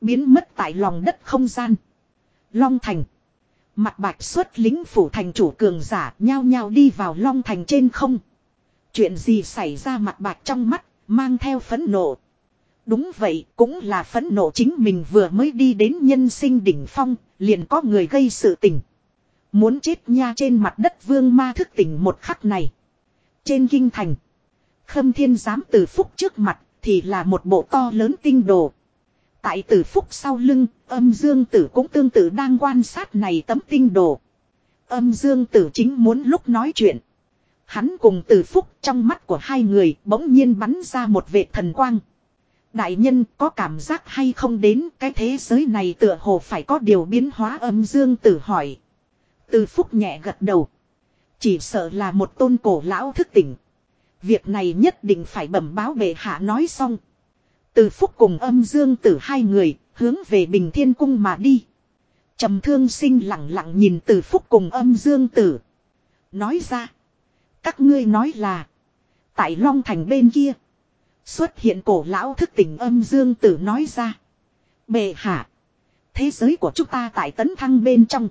Biến mất tại lòng đất không gian. Long thành. Mặt bạch xuất lính phủ thành chủ cường giả nhao nhao đi vào long thành trên không. Chuyện gì xảy ra mặt bạch trong mắt, mang theo phấn nộ. Đúng vậy, cũng là phấn nộ chính mình vừa mới đi đến nhân sinh đỉnh phong, liền có người gây sự tình. Muốn chết nha trên mặt đất vương ma thức tỉnh một khắc này. Trên kinh thành. Khâm thiên giám từ phúc trước mặt thì là một bộ to lớn tinh đồ. Tại tử phúc sau lưng, âm dương tử cũng tương tự đang quan sát này tấm tinh đồ. Âm dương tử chính muốn lúc nói chuyện. Hắn cùng tử phúc trong mắt của hai người bỗng nhiên bắn ra một vệt thần quang. Đại nhân có cảm giác hay không đến cái thế giới này tựa hồ phải có điều biến hóa âm dương tử hỏi. Từ phúc nhẹ gật đầu. Chỉ sợ là một tôn cổ lão thức tỉnh. Việc này nhất định phải bẩm báo bệ hạ nói xong. Từ phúc cùng âm dương tử hai người hướng về bình thiên cung mà đi. trầm thương sinh lặng lặng nhìn từ phúc cùng âm dương tử. Nói ra. Các ngươi nói là. Tại Long Thành bên kia. Xuất hiện cổ lão thức tỉnh âm dương tử nói ra. Bệ hạ. Thế giới của chúng ta tại tấn thăng bên trong.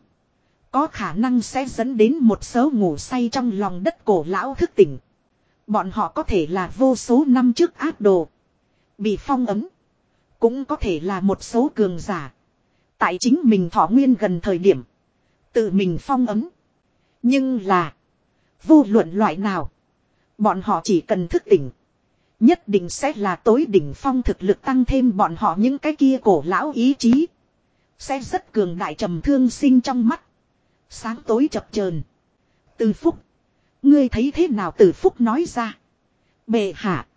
Có khả năng sẽ dẫn đến một số ngủ say trong lòng đất cổ lão thức tỉnh. Bọn họ có thể là vô số năm trước ác đồ. Bị phong ấm. Cũng có thể là một số cường giả. Tại chính mình thọ nguyên gần thời điểm. Tự mình phong ấm. Nhưng là. Vô luận loại nào. Bọn họ chỉ cần thức tỉnh. Nhất định sẽ là tối đỉnh phong thực lực tăng thêm bọn họ những cái kia cổ lão ý chí. Sẽ rất cường đại trầm thương sinh trong mắt. Sáng tối chập chờn Từ phúc. Ngươi thấy thế nào từ phúc nói ra. Bệ hạ.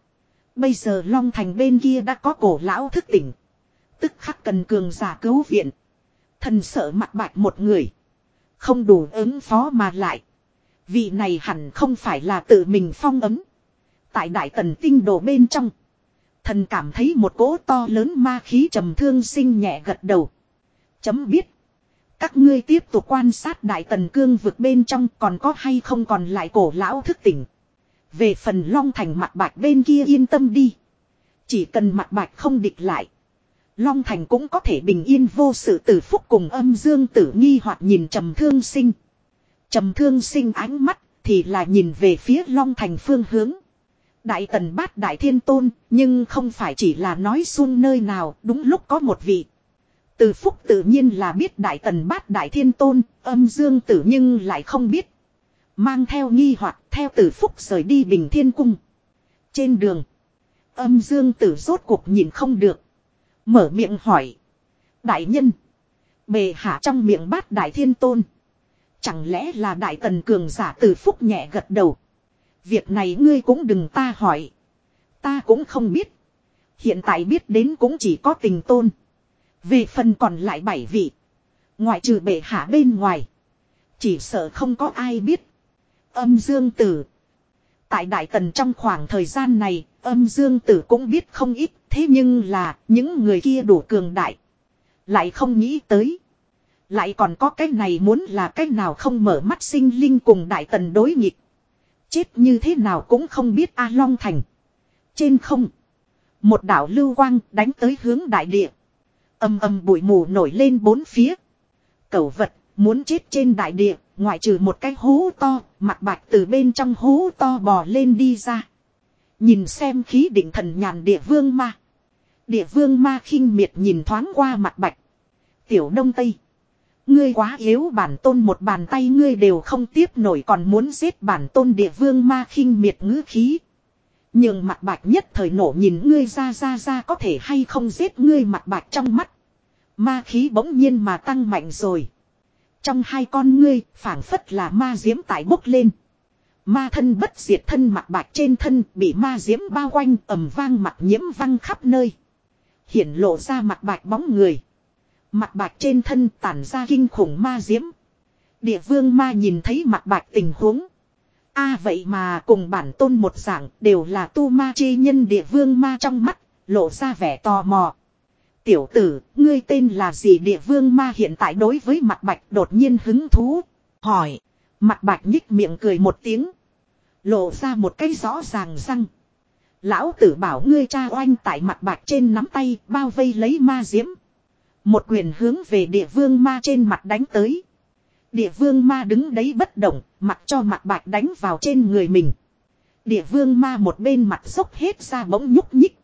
Bây giờ Long Thành bên kia đã có cổ lão thức tỉnh. Tức khắc cần cường giả cứu viện. Thần sợ mặt bạch một người. Không đủ ứng phó mà lại. Vị này hẳn không phải là tự mình phong ấm. Tại đại tần tinh đồ bên trong. Thần cảm thấy một cỗ to lớn ma khí trầm thương sinh nhẹ gật đầu. Chấm biết. Các ngươi tiếp tục quan sát đại tần cương vực bên trong còn có hay không còn lại cổ lão thức tỉnh. Về phần long thành mặt bạch bên kia yên tâm đi. Chỉ cần mặt bạch không địch lại. Long thành cũng có thể bình yên vô sự tử phúc cùng âm dương tử nghi hoặc nhìn trầm thương sinh. trầm thương sinh ánh mắt thì là nhìn về phía Long Thành phương hướng. Đại tần bát đại thiên tôn, nhưng không phải chỉ là nói xung nơi nào, đúng lúc có một vị. Từ phúc tự nhiên là biết đại tần bát đại thiên tôn, âm dương tử nhưng lại không biết. Mang theo nghi hoặc theo từ phúc rời đi bình thiên cung. Trên đường, âm dương tử rốt cuộc nhìn không được. Mở miệng hỏi. Đại nhân, bề hạ trong miệng bát đại thiên tôn. Chẳng lẽ là đại tần cường giả từ phúc nhẹ gật đầu. Việc này ngươi cũng đừng ta hỏi. Ta cũng không biết. Hiện tại biết đến cũng chỉ có tình tôn. Về phần còn lại bảy vị. Ngoại trừ bệ hạ bên ngoài. Chỉ sợ không có ai biết. Âm dương tử. Tại Đại Tần trong khoảng thời gian này, âm dương tử cũng biết không ít. Thế nhưng là, những người kia đủ cường đại. Lại không nghĩ tới. Lại còn có cái này muốn là cái nào không mở mắt sinh linh cùng Đại Tần đối nghịch. Chết như thế nào cũng không biết A Long Thành. Trên không. Một đảo lưu quang đánh tới hướng đại địa. Âm âm bụi mù nổi lên bốn phía. Cẩu vật muốn chết trên đại địa. Ngoại trừ một cái hố to. Mặt bạch từ bên trong hố to bò lên đi ra. Nhìn xem khí định thần nhàn địa vương ma. Địa vương ma khinh miệt nhìn thoáng qua mặt bạch. Tiểu đông tây. Ngươi quá yếu bản tôn một bàn tay ngươi đều không tiếp nổi còn muốn giết bản tôn địa vương ma khinh miệt ngữ khí. Nhưng mặt bạch nhất thời nổ nhìn ngươi ra ra ra có thể hay không giết ngươi mặt bạch trong mắt. Ma khí bỗng nhiên mà tăng mạnh rồi. Trong hai con ngươi, phảng phất là ma diễm tại bốc lên. Ma thân bất diệt thân mặt bạch trên thân bị ma diễm bao quanh ầm vang mặt nhiễm văng khắp nơi. Hiển lộ ra mặt bạch bóng người. Mặt bạch trên thân tản ra kinh khủng ma diễm. Địa vương ma nhìn thấy mặt bạch tình huống a vậy mà cùng bản tôn một dạng đều là tu ma chi nhân địa vương ma trong mắt, lộ ra vẻ tò mò. Tiểu tử, ngươi tên là gì địa vương ma hiện tại đối với mặt bạch đột nhiên hứng thú. Hỏi, mặt bạch nhích miệng cười một tiếng. Lộ ra một cái rõ ràng răng. Lão tử bảo ngươi cha oanh tại mặt bạch trên nắm tay bao vây lấy ma diễm. Một quyền hướng về địa vương ma trên mặt đánh tới. Địa vương ma đứng đấy bất động, mặt cho mặt bạch đánh vào trên người mình. Địa vương ma một bên mặt dốc hết ra bỗng nhúc nhích.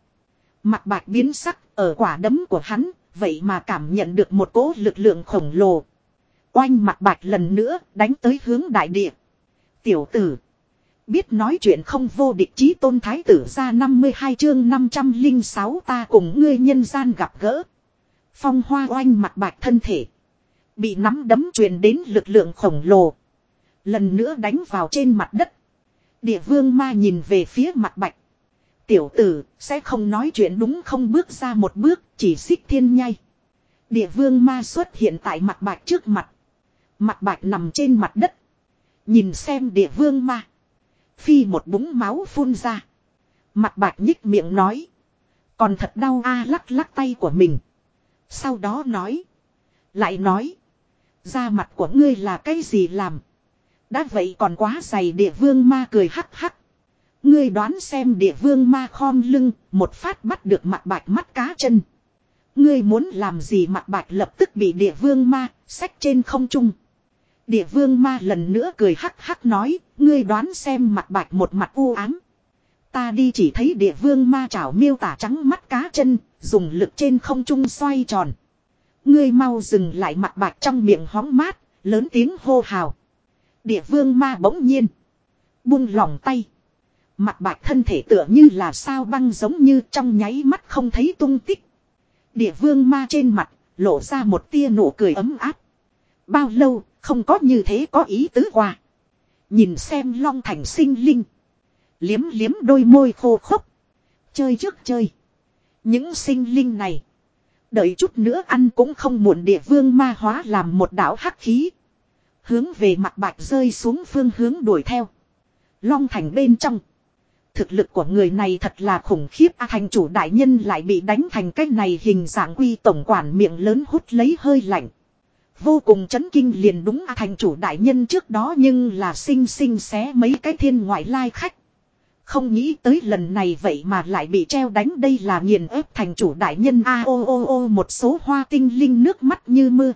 Mặt bạch biến sắc, ở quả đấm của hắn, vậy mà cảm nhận được một cỗ lực lượng khổng lồ. Oanh mặt bạch lần nữa, đánh tới hướng đại địa. Tiểu tử. Biết nói chuyện không vô địch chí tôn thái tử ra 52 chương 506 ta cùng ngươi nhân gian gặp gỡ. Phong hoa oanh mặt bạch thân thể. Bị nắm đấm truyền đến lực lượng khổng lồ. Lần nữa đánh vào trên mặt đất. Địa vương ma nhìn về phía mặt bạch. Tiểu tử, sẽ không nói chuyện đúng không bước ra một bước, chỉ xích thiên nhai. Địa vương ma xuất hiện tại mặt bạch trước mặt. Mặt bạch nằm trên mặt đất. Nhìn xem địa vương ma. Phi một búng máu phun ra. Mặt bạch nhích miệng nói. Còn thật đau a à, lắc lắc tay của mình. Sau đó nói. Lại nói. Da mặt của ngươi là cái gì làm. Đã vậy còn quá dày địa vương ma cười hắc hắc. Ngươi đoán xem địa vương ma khom lưng. Một phát bắt được mặt bạch mắt cá chân. Ngươi muốn làm gì mặt bạch lập tức bị địa vương ma. Xách trên không trung. Địa vương ma lần nữa cười hắc hắc nói. Ngươi đoán xem mặt bạch một mặt u ám. Ta đi chỉ thấy địa vương ma chảo miêu tả trắng mắt cá chân, dùng lực trên không trung xoay tròn. Ngươi mau dừng lại mặt bạc trong miệng hóng mát, lớn tiếng hô hào. Địa vương ma bỗng nhiên. Buông lỏng tay. Mặt bạc thân thể tựa như là sao băng giống như trong nháy mắt không thấy tung tích. Địa vương ma trên mặt, lộ ra một tia nụ cười ấm áp. Bao lâu, không có như thế có ý tứ qua. Nhìn xem long thành sinh linh. Liếm liếm đôi môi khô khốc. Chơi trước chơi. Những sinh linh này. Đợi chút nữa ăn cũng không muộn địa vương ma hóa làm một đảo hắc khí. Hướng về mặt bạch rơi xuống phương hướng đuổi theo. Long thành bên trong. Thực lực của người này thật là khủng khiếp a thành chủ đại nhân lại bị đánh thành cái này hình dạng quy tổng quản miệng lớn hút lấy hơi lạnh. Vô cùng chấn kinh liền đúng a thành chủ đại nhân trước đó nhưng là sinh sinh xé mấy cái thiên ngoại lai khách. Không nghĩ tới lần này vậy mà lại bị treo đánh đây là nghiền ép thành chủ đại nhân a o o o, một số hoa tinh linh nước mắt như mưa.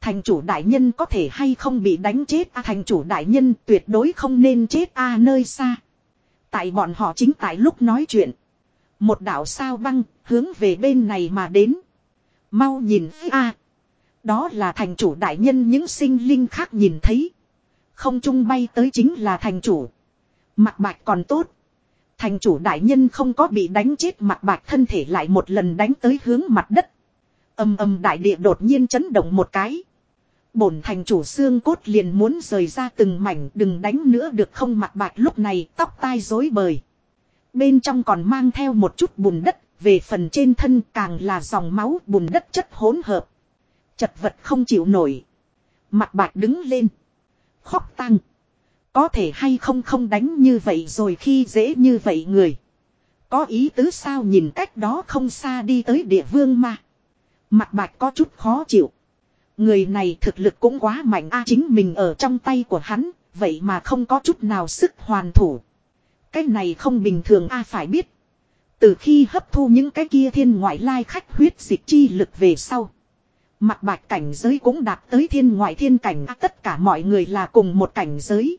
Thành chủ đại nhân có thể hay không bị đánh chết a, thành chủ đại nhân tuyệt đối không nên chết a, nơi xa. Tại bọn họ chính tại lúc nói chuyện. Một đạo sao băng hướng về bên này mà đến. Mau nhìn, a, Đó là thành chủ đại nhân, những sinh linh khác nhìn thấy. Không trung bay tới chính là thành chủ. Mặt bạch còn tốt. Thành chủ đại nhân không có bị đánh chết mặt bạch thân thể lại một lần đánh tới hướng mặt đất. Âm âm đại địa đột nhiên chấn động một cái. Bổn thành chủ xương cốt liền muốn rời ra từng mảnh đừng đánh nữa được không mặt bạch lúc này tóc tai rối bời. Bên trong còn mang theo một chút bùn đất, về phần trên thân càng là dòng máu bùn đất chất hỗn hợp. Chật vật không chịu nổi. Mặt bạch đứng lên. Khóc tăng. Có thể hay không không đánh như vậy rồi khi dễ như vậy người. Có ý tứ sao nhìn cách đó không xa đi tới địa vương mà. Mặt bạch có chút khó chịu. Người này thực lực cũng quá mạnh a chính mình ở trong tay của hắn, vậy mà không có chút nào sức hoàn thủ. Cái này không bình thường a phải biết. Từ khi hấp thu những cái kia thiên ngoại lai khách huyết dịch chi lực về sau. Mặt bạch cảnh giới cũng đạt tới thiên ngoại thiên cảnh à, tất cả mọi người là cùng một cảnh giới.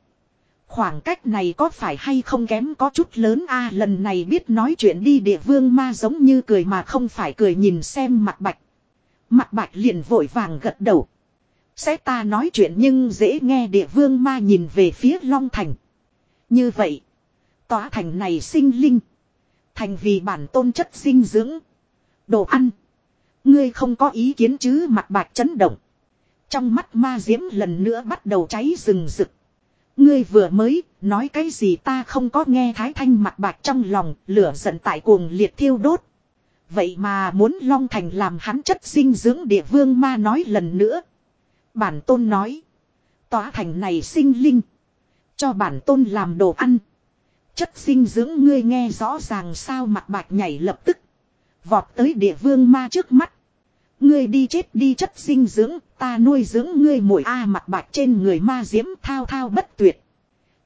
Khoảng cách này có phải hay không kém có chút lớn a, lần này biết nói chuyện đi, địa vương ma giống như cười mà không phải cười, nhìn xem mặt bạch. Mặt bạch liền vội vàng gật đầu. Sẽ ta nói chuyện nhưng dễ nghe, địa vương ma nhìn về phía Long Thành. Như vậy. Tòa thành này sinh linh. Thành vì bản tôn chất sinh dưỡng. Đồ ăn. Ngươi không có ý kiến chứ mặt bạch chấn động. Trong mắt ma diễm lần nữa bắt đầu cháy rừng rực. Ngươi vừa mới, nói cái gì ta không có nghe thái thanh mặt bạc trong lòng, lửa giận tại cuồng liệt thiêu đốt. Vậy mà muốn Long Thành làm hắn chất sinh dưỡng địa vương ma nói lần nữa. Bản tôn nói. Tòa thành này sinh linh. Cho bản tôn làm đồ ăn. Chất sinh dưỡng ngươi nghe rõ ràng sao mặt bạc nhảy lập tức. Vọt tới địa vương ma trước mắt. Ngươi đi chết đi chất sinh dưỡng, ta nuôi dưỡng ngươi mũi A mặt bạc trên người ma diễm thao thao bất tuyệt.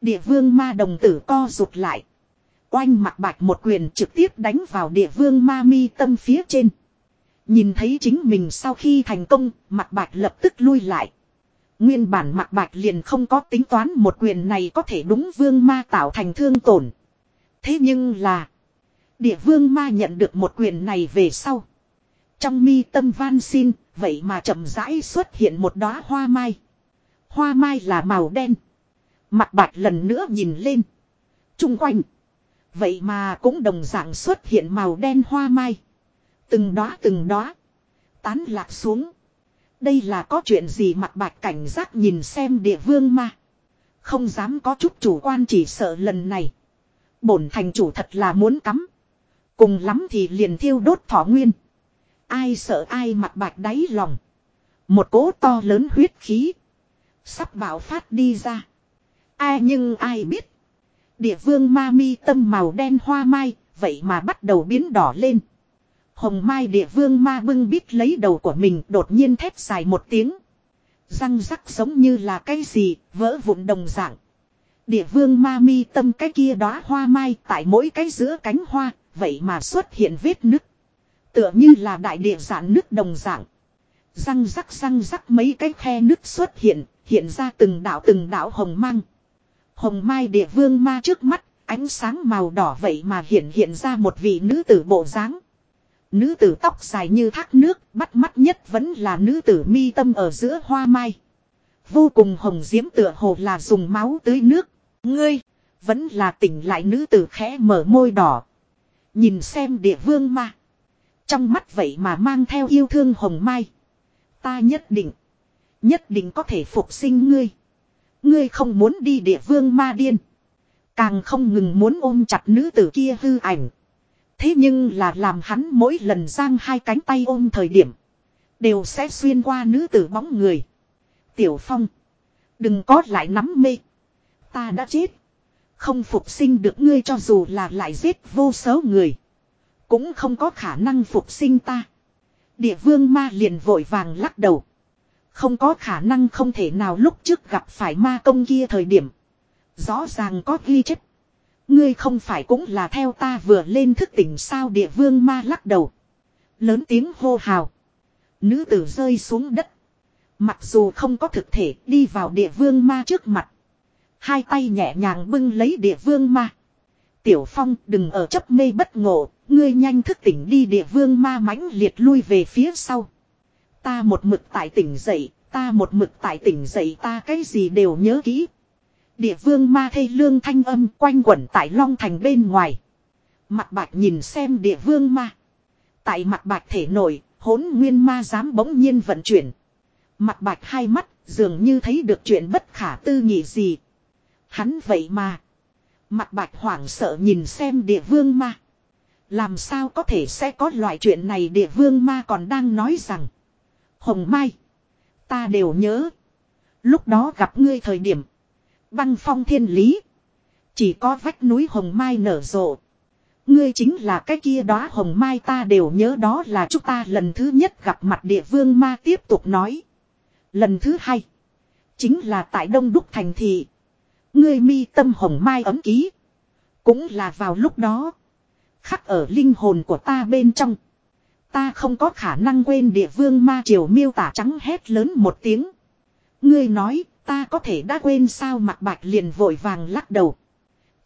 Địa vương ma đồng tử co rụt lại. Oanh mặt bạc một quyền trực tiếp đánh vào địa vương ma mi tâm phía trên. Nhìn thấy chính mình sau khi thành công, mặt bạc lập tức lui lại. Nguyên bản mặt bạc liền không có tính toán một quyền này có thể đúng vương ma tạo thành thương tổn. Thế nhưng là, địa vương ma nhận được một quyền này về sau. Trong mi tâm van xin, vậy mà chậm rãi xuất hiện một đóa hoa mai. Hoa mai là màu đen. Mặt bạch lần nữa nhìn lên. Trung quanh. Vậy mà cũng đồng dạng xuất hiện màu đen hoa mai. Từng đóa từng đóa Tán lạc xuống. Đây là có chuyện gì mặt bạch cảnh giác nhìn xem địa vương mà Không dám có chút chủ quan chỉ sợ lần này. Bổn thành chủ thật là muốn cắm. Cùng lắm thì liền thiêu đốt thỏ nguyên. Ai sợ ai mặt bạch đáy lòng. Một cố to lớn huyết khí. Sắp bạo phát đi ra. Ai nhưng ai biết. Địa vương ma mi tâm màu đen hoa mai. Vậy mà bắt đầu biến đỏ lên. Hồng mai địa vương ma bưng bít lấy đầu của mình, đột nhiên thép dài một tiếng. Răng rắc giống như là cái gì, vỡ vụn đồng dạng. Địa vương ma mi tâm cái kia đóa hoa mai, tại mỗi cái giữa cánh hoa. Vậy mà xuất hiện vết nứt. Tựa như là đại địa giãn nước đồng dạng. Răng rắc răng rắc mấy cái khe nước xuất hiện, hiện ra từng đảo từng đảo hồng mang. Hồng mai địa vương ma trước mắt, ánh sáng màu đỏ vậy mà hiện hiện ra một vị nữ tử bộ dáng. Nữ tử tóc dài như thác nước, bắt mắt nhất vẫn là nữ tử mi tâm ở giữa hoa mai. Vô cùng hồng diễm tựa hồ là dùng máu tưới nước. Ngươi, vẫn là tỉnh lại nữ tử khẽ mở môi đỏ. Nhìn xem địa vương ma. Trong mắt vậy mà mang theo yêu thương hồng mai. Ta nhất định. Nhất định có thể phục sinh ngươi. Ngươi không muốn đi địa vương ma điên. Càng không ngừng muốn ôm chặt nữ tử kia hư ảnh. Thế nhưng là làm hắn mỗi lần giang hai cánh tay ôm thời điểm. Đều sẽ xuyên qua nữ tử bóng người. Tiểu Phong. Đừng có lại nắm mê. Ta đã chết. Không phục sinh được ngươi cho dù là lại giết vô số người. Cũng không có khả năng phục sinh ta. Địa vương ma liền vội vàng lắc đầu. Không có khả năng không thể nào lúc trước gặp phải ma công kia thời điểm. Rõ ràng có ghi chết. Ngươi không phải cũng là theo ta vừa lên thức tỉnh sao địa vương ma lắc đầu. Lớn tiếng hô hào. Nữ tử rơi xuống đất. Mặc dù không có thực thể đi vào địa vương ma trước mặt. Hai tay nhẹ nhàng bưng lấy địa vương ma. Tiểu Phong đừng ở chấp mê bất ngộ, ngươi nhanh thức tỉnh đi địa vương ma mãnh liệt lui về phía sau. Ta một mực tại tỉnh dậy, ta một mực tại tỉnh dậy ta cái gì đều nhớ kỹ. Địa vương ma thây lương thanh âm quanh quẩn tại long thành bên ngoài. Mặt bạch nhìn xem địa vương ma. Tại mặt bạch thể nổi, hỗn nguyên ma dám bỗng nhiên vận chuyển. Mặt bạch hai mắt, dường như thấy được chuyện bất khả tư nghị gì. Hắn vậy mà. Mặt bạch hoảng sợ nhìn xem địa vương ma. Làm sao có thể sẽ có loại chuyện này địa vương ma còn đang nói rằng. Hồng Mai. Ta đều nhớ. Lúc đó gặp ngươi thời điểm. Băng phong thiên lý. Chỉ có vách núi Hồng Mai nở rộ. Ngươi chính là cái kia đó Hồng Mai ta đều nhớ đó là chúng ta lần thứ nhất gặp mặt địa vương ma tiếp tục nói. Lần thứ hai. Chính là tại Đông Đúc Thành Thị. Ngươi mi tâm Hồng Mai ấm ký. Cũng là vào lúc đó. Khắc ở linh hồn của ta bên trong. Ta không có khả năng quên địa vương ma triều miêu tả trắng hét lớn một tiếng. Ngươi nói, ta có thể đã quên sao mặt bạch liền vội vàng lắc đầu.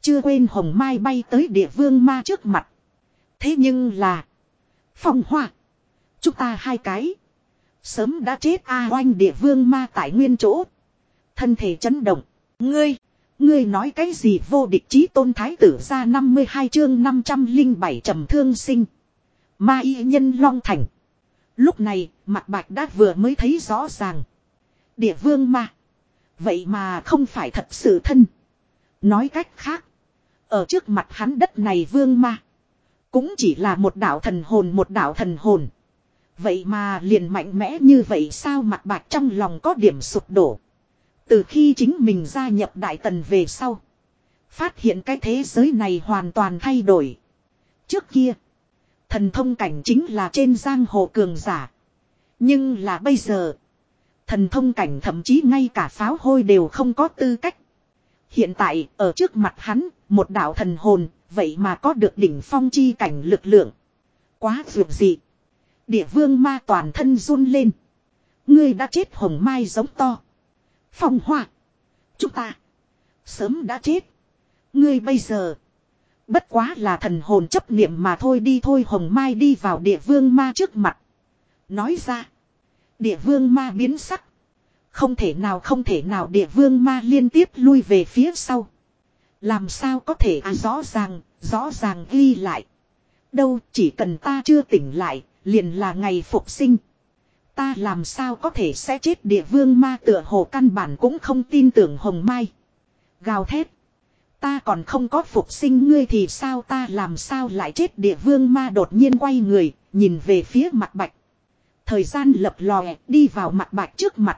Chưa quên hồng mai bay tới địa vương ma trước mặt. Thế nhưng là. Phong hoa. Chúng ta hai cái. Sớm đã chết a oanh địa vương ma tại nguyên chỗ. Thân thể chấn động. Ngươi. Ngươi nói cái gì vô địch chí tôn thái tử ra 52 chương 507 trầm thương sinh. Ma y nhân long thành. Lúc này, mặt bạch đã vừa mới thấy rõ ràng. Địa vương ma. Vậy mà không phải thật sự thân. Nói cách khác. Ở trước mặt hắn đất này vương ma. Cũng chỉ là một đạo thần hồn một đạo thần hồn. Vậy mà liền mạnh mẽ như vậy sao mặt bạch trong lòng có điểm sụp đổ. Từ khi chính mình gia nhập Đại Tần về sau. Phát hiện cái thế giới này hoàn toàn thay đổi. Trước kia. Thần thông cảnh chính là trên giang hồ cường giả. Nhưng là bây giờ. Thần thông cảnh thậm chí ngay cả pháo hôi đều không có tư cách. Hiện tại, ở trước mặt hắn, một đạo thần hồn, vậy mà có được đỉnh phong chi cảnh lực lượng. Quá vượt dị. Địa vương ma toàn thân run lên. Ngươi đã chết hồng mai giống to. Phong hoa. Chúng ta. Sớm đã chết. Ngươi bây giờ. Bất quá là thần hồn chấp niệm mà thôi đi thôi hồng mai đi vào địa vương ma trước mặt. Nói ra. Địa vương ma biến sắc. Không thể nào không thể nào địa vương ma liên tiếp lui về phía sau. Làm sao có thể à rõ ràng, rõ ràng ghi lại. Đâu chỉ cần ta chưa tỉnh lại, liền là ngày phục sinh. Ta làm sao có thể sẽ chết địa vương ma tựa hồ căn bản cũng không tin tưởng hồng mai. Gào thét. Ta còn không có phục sinh ngươi thì sao ta làm sao lại chết địa vương ma đột nhiên quay người, nhìn về phía mặt bạch. Thời gian lập lòe đi vào mặt bạch trước mặt.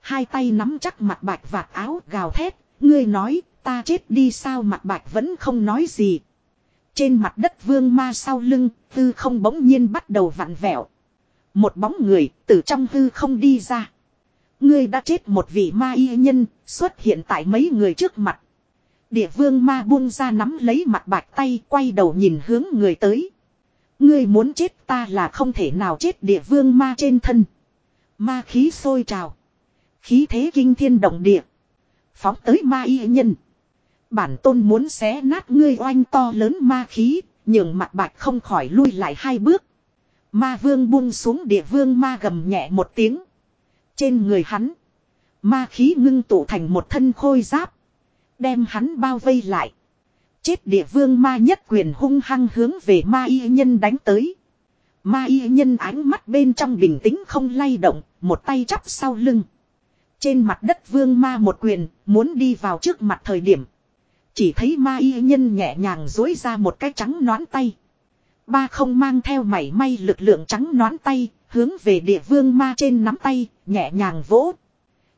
Hai tay nắm chắc mặt bạch vạt áo gào thét, ngươi nói ta chết đi sao mặt bạch vẫn không nói gì. Trên mặt đất vương ma sau lưng, tư không bỗng nhiên bắt đầu vặn vẹo. Một bóng người từ trong hư không đi ra. Ngươi đã chết một vị ma y nhân, xuất hiện tại mấy người trước mặt. Địa vương ma buông ra nắm lấy mặt bạch tay, quay đầu nhìn hướng người tới. Ngươi muốn chết ta là không thể nào chết địa vương ma trên thân. Ma khí sôi trào. Khí thế kinh thiên động địa. Phóng tới ma y nhân. Bản tôn muốn xé nát ngươi oanh to lớn ma khí. Nhường mặt bạch không khỏi lui lại hai bước. Ma vương buông xuống địa vương ma gầm nhẹ một tiếng. Trên người hắn. Ma khí ngưng tụ thành một thân khôi giáp. Đem hắn bao vây lại. Chết địa vương ma nhất quyền hung hăng hướng về ma y nhân đánh tới. Ma y nhân ánh mắt bên trong bình tĩnh không lay động, một tay chắp sau lưng. Trên mặt đất vương ma một quyền, muốn đi vào trước mặt thời điểm. Chỉ thấy ma y nhân nhẹ nhàng dối ra một cái trắng nón tay. Ba không mang theo mảy may lực lượng trắng nón tay, hướng về địa vương ma trên nắm tay, nhẹ nhàng vỗ.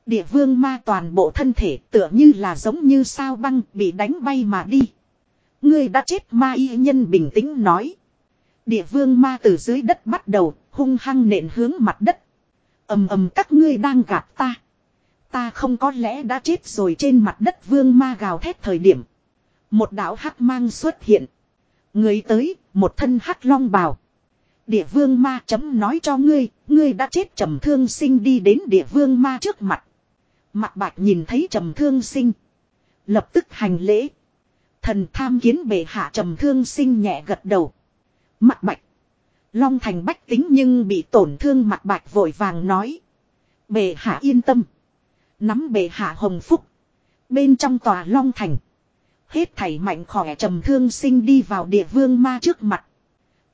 Địa vương ma toàn bộ thân thể tựa như là giống như sao băng bị đánh bay mà đi. Ngươi đã chết ma y nhân bình tĩnh nói. Địa vương ma từ dưới đất bắt đầu hung hăng nện hướng mặt đất. ầm ầm các ngươi đang gạt ta. Ta không có lẽ đã chết rồi trên mặt đất vương ma gào thét thời điểm. Một đạo hắc mang xuất hiện. Người tới, một thân hắc long bào. Địa vương ma chấm nói cho ngươi, ngươi đã chết trầm thương sinh đi đến địa vương ma trước mặt. Mặt bạch nhìn thấy trầm thương sinh. Lập tức hành lễ. Thần tham kiến bệ hạ trầm thương sinh nhẹ gật đầu. Mặt bạch. Long thành bách tính nhưng bị tổn thương mặt bạch vội vàng nói. Bệ hạ yên tâm. Nắm bệ hạ hồng phúc. Bên trong tòa long thành. Hết thảy mạnh khỏe trầm thương sinh đi vào địa vương ma trước mặt.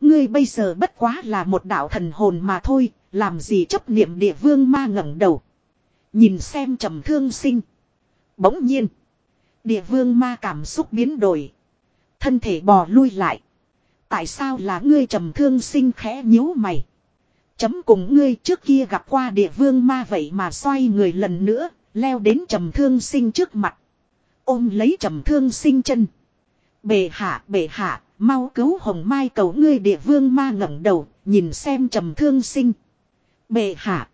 Ngươi bây giờ bất quá là một đạo thần hồn mà thôi, làm gì chấp niệm địa vương ma ngẩng đầu. Nhìn xem trầm thương sinh. Bỗng nhiên. Địa vương ma cảm xúc biến đổi. Thân thể bò lui lại. Tại sao là ngươi trầm thương sinh khẽ nhíu mày. Chấm cùng ngươi trước kia gặp qua địa vương ma vậy mà xoay người lần nữa, leo đến trầm thương sinh trước mặt. Ôm lấy trầm thương sinh chân. Bệ hạ, bệ hạ, mau cứu hồng mai cầu ngươi địa vương ma ngẩng đầu, nhìn xem trầm thương sinh. Bệ hạ,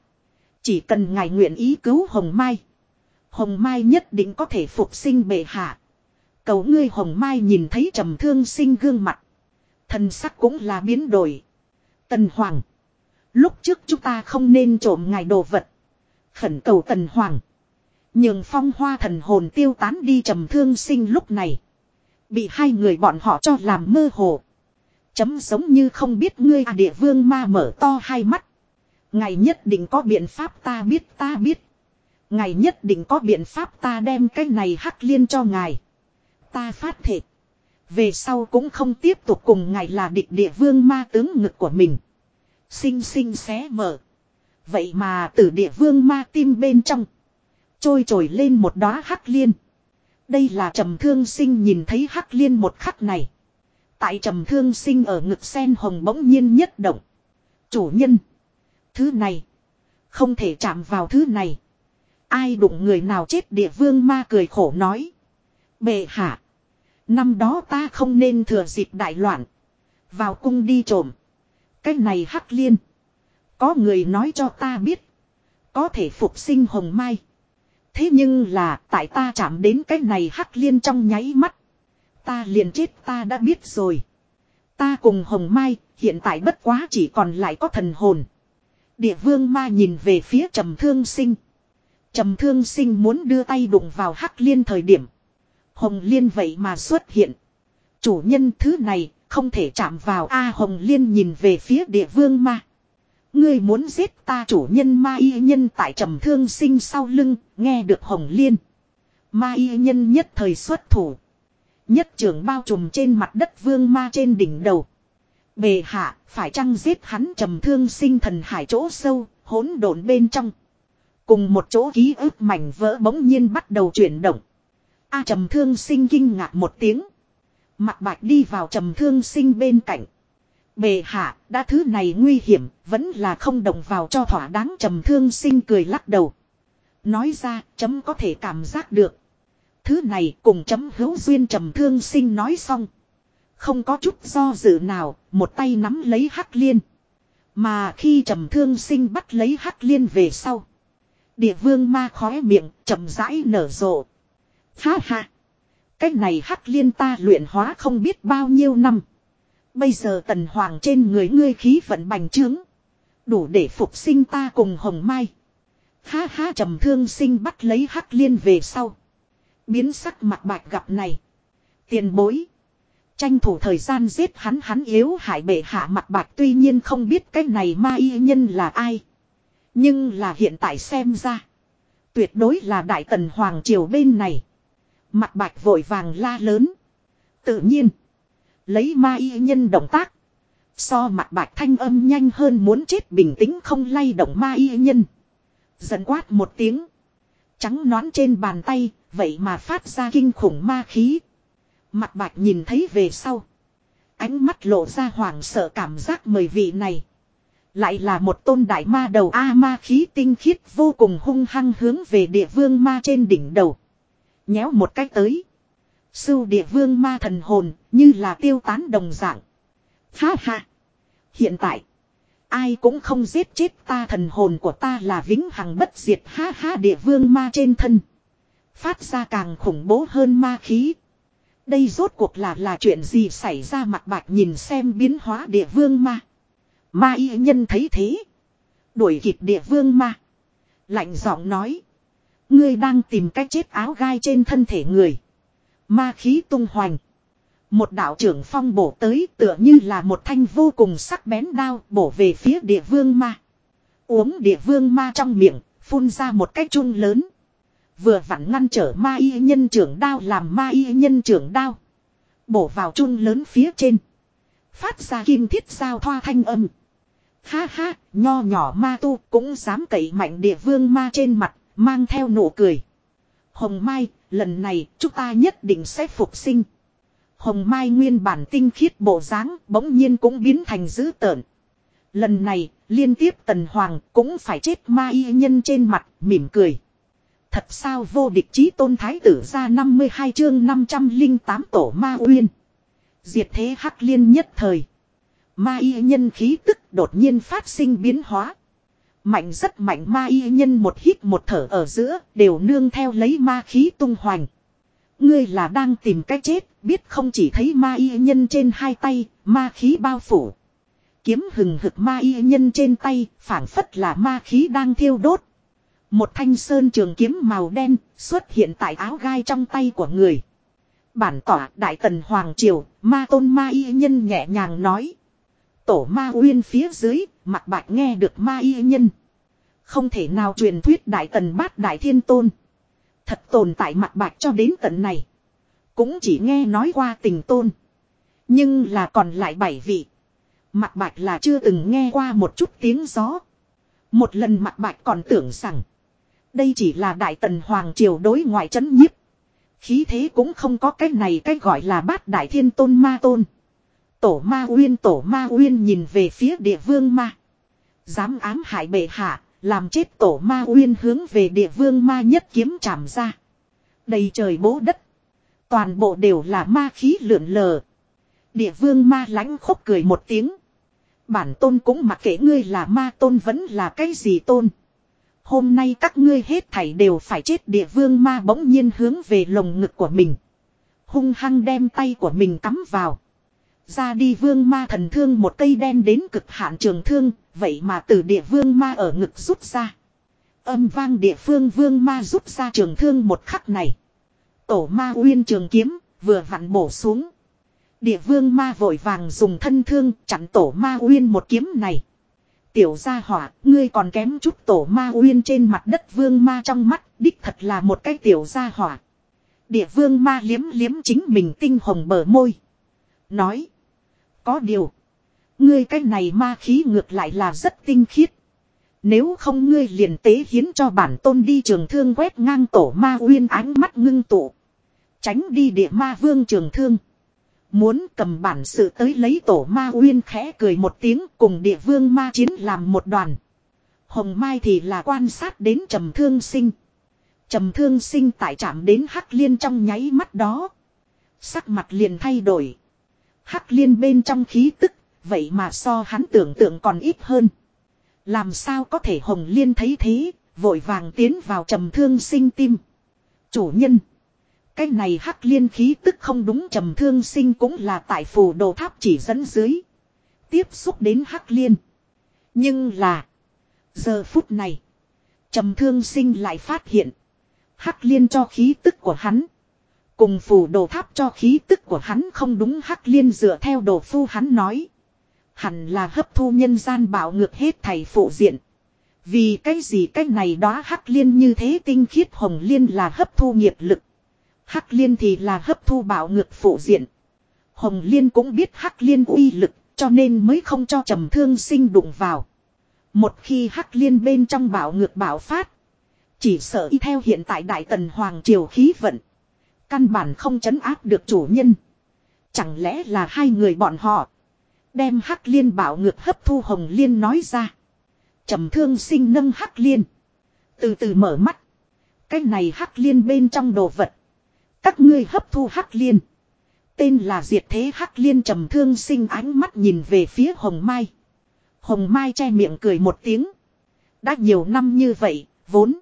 chỉ cần ngài nguyện ý cứu hồng mai. Hồng mai nhất định có thể phục sinh bệ hạ. Cầu ngươi hồng mai nhìn thấy trầm thương sinh gương mặt. Thần sắc cũng là biến đổi. Tần Hoàng. Lúc trước chúng ta không nên trộm ngài đồ vật. Khẩn cầu Tần Hoàng. Nhường phong hoa thần hồn tiêu tán đi trầm thương sinh lúc này. Bị hai người bọn họ cho làm mơ hồ. Chấm giống như không biết ngươi à địa vương ma mở to hai mắt. ngày nhất định có biện pháp ta biết ta biết. ngày nhất định có biện pháp ta đem cái này hắc liên cho ngài. Ta phát thệ Về sau cũng không tiếp tục cùng ngài là địch địa vương ma tướng ngực của mình. Xinh xinh xé mở. Vậy mà từ địa vương ma tim bên trong. Trôi trồi lên một đóa hắc liên. Đây là trầm thương sinh nhìn thấy hắc liên một khắc này. Tại trầm thương sinh ở ngực sen hồng bỗng nhiên nhất động. Chủ nhân. Thứ này. Không thể chạm vào thứ này. Ai đụng người nào chết địa vương ma cười khổ nói. Bệ hạ. Năm đó ta không nên thừa dịp đại loạn. Vào cung đi trộm. Cái này hắc liên. Có người nói cho ta biết. Có thể phục sinh hồng mai. Thế nhưng là, tại ta chạm đến cái này hắc liên trong nháy mắt. Ta liền chết, ta đã biết rồi. Ta cùng hồng mai, hiện tại bất quá chỉ còn lại có thần hồn. Địa vương ma nhìn về phía trầm thương sinh. Trầm thương sinh muốn đưa tay đụng vào hắc liên thời điểm. Hồng liên vậy mà xuất hiện. Chủ nhân thứ này, không thể chạm vào A Hồng liên nhìn về phía địa vương ma. Ngươi muốn giết ta chủ nhân ma y nhân tại trầm thương sinh sau lưng, nghe được hồng liên. Ma y nhân nhất thời xuất thủ. Nhất trưởng bao trùm trên mặt đất vương ma trên đỉnh đầu. Bề hạ, phải chăng giết hắn trầm thương sinh thần hải chỗ sâu, hỗn độn bên trong. Cùng một chỗ ký ức mảnh vỡ bỗng nhiên bắt đầu chuyển động. A trầm thương sinh kinh ngạc một tiếng. Mặt bạch đi vào trầm thương sinh bên cạnh. Bề hạ, đã thứ này nguy hiểm, vẫn là không động vào cho thỏa đáng trầm thương sinh cười lắc đầu. Nói ra, chấm có thể cảm giác được. Thứ này cùng chấm hữu duyên trầm thương sinh nói xong. Không có chút do dự nào, một tay nắm lấy hắc liên. Mà khi trầm thương sinh bắt lấy hắc liên về sau. Địa vương ma khóe miệng, chậm rãi nở rộ. Ha ha! Cách này hắc liên ta luyện hóa không biết bao nhiêu năm. Bây giờ tần hoàng trên người ngươi khí vận bành trướng. Đủ để phục sinh ta cùng hồng mai. Ha ha, trầm thương sinh bắt lấy hắc liên về sau. Biến sắc mặt bạch gặp này. Tiền bối. Tranh thủ thời gian giết hắn hắn yếu hại bệ hạ mặt bạch tuy nhiên không biết cái này ma y nhân là ai. Nhưng là hiện tại xem ra. Tuyệt đối là đại tần hoàng triều bên này. Mặt bạch vội vàng la lớn. Tự nhiên. Lấy ma y nhân động tác. So mặt bạch thanh âm nhanh hơn muốn chết bình tĩnh không lay động ma y nhân. Giận quát một tiếng. Trắng nón trên bàn tay, vậy mà phát ra kinh khủng ma khí. Mặt bạch nhìn thấy về sau. Ánh mắt lộ ra hoảng sợ cảm giác mời vị này. Lại là một tôn đại ma đầu A ma khí tinh khiết vô cùng hung hăng hướng về địa vương ma trên đỉnh đầu. Nhéo một cách tới. Sưu địa vương ma thần hồn, như là tiêu tán đồng dạng. Ha ha. Hiện tại. Ai cũng không giết chết ta thần hồn của ta là vĩnh hằng bất diệt ha ha, địa vương ma trên thân. Phát ra càng khủng bố hơn ma khí. Đây rốt cuộc là là chuyện gì xảy ra mặt bạc nhìn xem biến hóa địa vương ma. Ma y nhân thấy thế. Đuổi kịp địa vương ma. Lạnh giọng nói. Ngươi đang tìm cách chết áo gai trên thân thể người. Ma khí tung hoành. Một đạo trưởng phong bổ tới tựa như là một thanh vô cùng sắc bén đao bổ về phía địa vương ma. Uống địa vương ma trong miệng, phun ra một cái chun lớn. Vừa vặn ngăn trở ma y nhân trưởng đao làm ma y nhân trưởng đao. Bổ vào chun lớn phía trên. Phát ra kim thiết sao thoa thanh âm. Ha ha, nho nhỏ ma tu cũng dám cậy mạnh địa vương ma trên mặt, mang theo nụ cười. Hồng Mai, lần này chúng ta nhất định sẽ phục sinh. Hồng Mai nguyên bản tinh khiết bộ dáng bỗng nhiên cũng biến thành dữ tợn. Lần này, liên tiếp tần hoàng cũng phải chết ma y nhân trên mặt, mỉm cười. Thật sao vô địch chí tôn thái tử ra 52 chương 508 tổ ma uyên. Diệt thế hắc liên nhất thời. Ma y nhân khí tức đột nhiên phát sinh biến hóa. Mạnh rất mạnh ma y nhân một hít một thở ở giữa đều nương theo lấy ma khí tung hoành. Ngươi là đang tìm cách chết, biết không chỉ thấy ma y nhân trên hai tay, ma khí bao phủ. Kiếm hừng hực ma y nhân trên tay, phảng phất là ma khí đang thiêu đốt. Một thanh sơn trường kiếm màu đen xuất hiện tại áo gai trong tay của người. Bản tỏa đại tần Hoàng Triều, ma tôn ma y nhân nhẹ nhàng nói. Tổ ma uyên phía dưới, mặt bạch nghe được ma y nhân. Không thể nào truyền thuyết đại tần bát đại thiên tôn. Thật tồn tại mặt bạch cho đến tận này. Cũng chỉ nghe nói qua tình tôn. Nhưng là còn lại bảy vị. Mặt bạch là chưa từng nghe qua một chút tiếng gió. Một lần mặt bạch còn tưởng rằng. Đây chỉ là đại tần hoàng triều đối ngoại chấn nhiếp. Khí thế cũng không có cái này cái gọi là bát đại thiên tôn ma tôn. Tổ ma uyên, tổ ma uyên nhìn về phía địa vương ma. Dám ám hại bệ hạ, làm chết tổ ma uyên hướng về địa vương ma nhất kiếm chạm ra. Đầy trời bố đất. Toàn bộ đều là ma khí lượn lờ. Địa vương ma lãnh khúc cười một tiếng. Bản tôn cũng mặc kệ ngươi là ma tôn vẫn là cái gì tôn. Hôm nay các ngươi hết thảy đều phải chết địa vương ma bỗng nhiên hướng về lồng ngực của mình. Hung hăng đem tay của mình cắm vào. Ra đi vương ma thần thương một cây đen đến cực hạn trường thương, vậy mà từ địa vương ma ở ngực rút ra. Âm vang địa phương vương ma rút ra trường thương một khắc này. Tổ ma uyên trường kiếm, vừa vặn bổ xuống. Địa vương ma vội vàng dùng thân thương chặn tổ ma uyên một kiếm này. Tiểu gia hỏa, ngươi còn kém chút tổ ma uyên trên mặt đất vương ma trong mắt, đích thật là một cái tiểu gia hỏa. Địa vương ma liếm liếm chính mình tinh hồng bờ môi. Nói. Có điều. Ngươi cái này ma khí ngược lại là rất tinh khiết. Nếu không ngươi liền tế hiến cho bản tôn đi trường thương quét ngang tổ ma uyên ánh mắt ngưng tụ. Tránh đi địa ma vương trường thương. Muốn cầm bản sự tới lấy tổ ma uyên khẽ cười một tiếng cùng địa vương ma chiến làm một đoàn. Hồng Mai thì là quan sát đến trầm thương sinh. Trầm thương sinh tại chạm đến hắc liên trong nháy mắt đó. Sắc mặt liền thay đổi. Hắc liên bên trong khí tức, vậy mà so hắn tưởng tượng còn ít hơn. Làm sao có thể hồng liên thấy thế, vội vàng tiến vào trầm thương sinh tim. Chủ nhân. Cái này hắc liên khí tức không đúng trầm thương sinh cũng là tại phù đồ tháp chỉ dẫn dưới. Tiếp xúc đến hắc liên. Nhưng là. Giờ phút này. Trầm thương sinh lại phát hiện. Hắc liên cho khí tức của hắn. Cùng phù đồ tháp cho khí tức của hắn không đúng hắc liên dựa theo đồ phu hắn nói. Hẳn là hấp thu nhân gian bảo ngược hết thầy phụ diện. Vì cái gì cái này đó hắc liên như thế tinh khiết hồng liên là hấp thu nghiệp lực. Hắc liên thì là hấp thu bảo ngược phụ diện. Hồng liên cũng biết hắc liên uy lực, cho nên mới không cho trầm thương sinh đụng vào. Một khi hắc liên bên trong bảo ngược bảo phát. Chỉ sợ y theo hiện tại đại tần hoàng triều khí vận. Căn bản không chấn áp được chủ nhân. Chẳng lẽ là hai người bọn họ. Đem hắc liên bảo ngược hấp thu hồng liên nói ra. trầm thương sinh nâng hắc liên. Từ từ mở mắt. Cái này hắc liên bên trong đồ vật. Các ngươi hấp thu hắc liên. Tên là diệt thế hắc liên trầm thương sinh ánh mắt nhìn về phía hồng mai. Hồng mai che miệng cười một tiếng. Đã nhiều năm như vậy, vốn.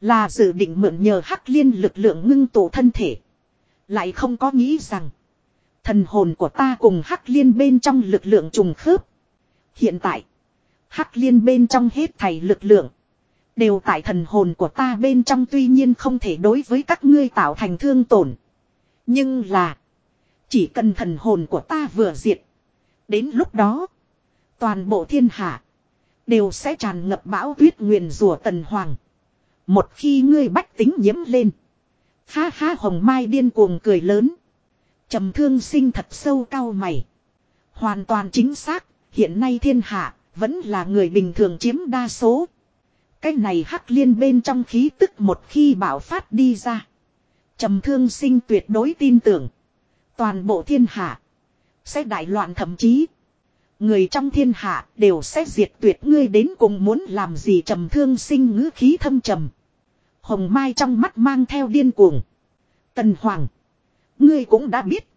Là dự định mượn nhờ hắc liên lực lượng ngưng tụ thân thể. Lại không có nghĩ rằng. Thần hồn của ta cùng hắc liên bên trong lực lượng trùng khớp. Hiện tại. Hắc liên bên trong hết thảy lực lượng. Đều tại thần hồn của ta bên trong tuy nhiên không thể đối với các ngươi tạo thành thương tổn. Nhưng là. Chỉ cần thần hồn của ta vừa diệt. Đến lúc đó. Toàn bộ thiên hạ. Đều sẽ tràn ngập bão tuyết nguyền rủa tần hoàng. Một khi ngươi bách tính nhiễm lên. Ha ha hồng mai điên cuồng cười lớn trầm thương sinh thật sâu cao mày. Hoàn toàn chính xác. Hiện nay thiên hạ. Vẫn là người bình thường chiếm đa số. Cái này hắc liên bên trong khí tức một khi bạo phát đi ra. trầm thương sinh tuyệt đối tin tưởng. Toàn bộ thiên hạ. Sẽ đại loạn thậm chí. Người trong thiên hạ đều sẽ diệt tuyệt ngươi đến cùng muốn làm gì trầm thương sinh ngữ khí thâm trầm. Hồng Mai trong mắt mang theo điên cuồng. Tần Hoàng. Ngươi cũng đã biết.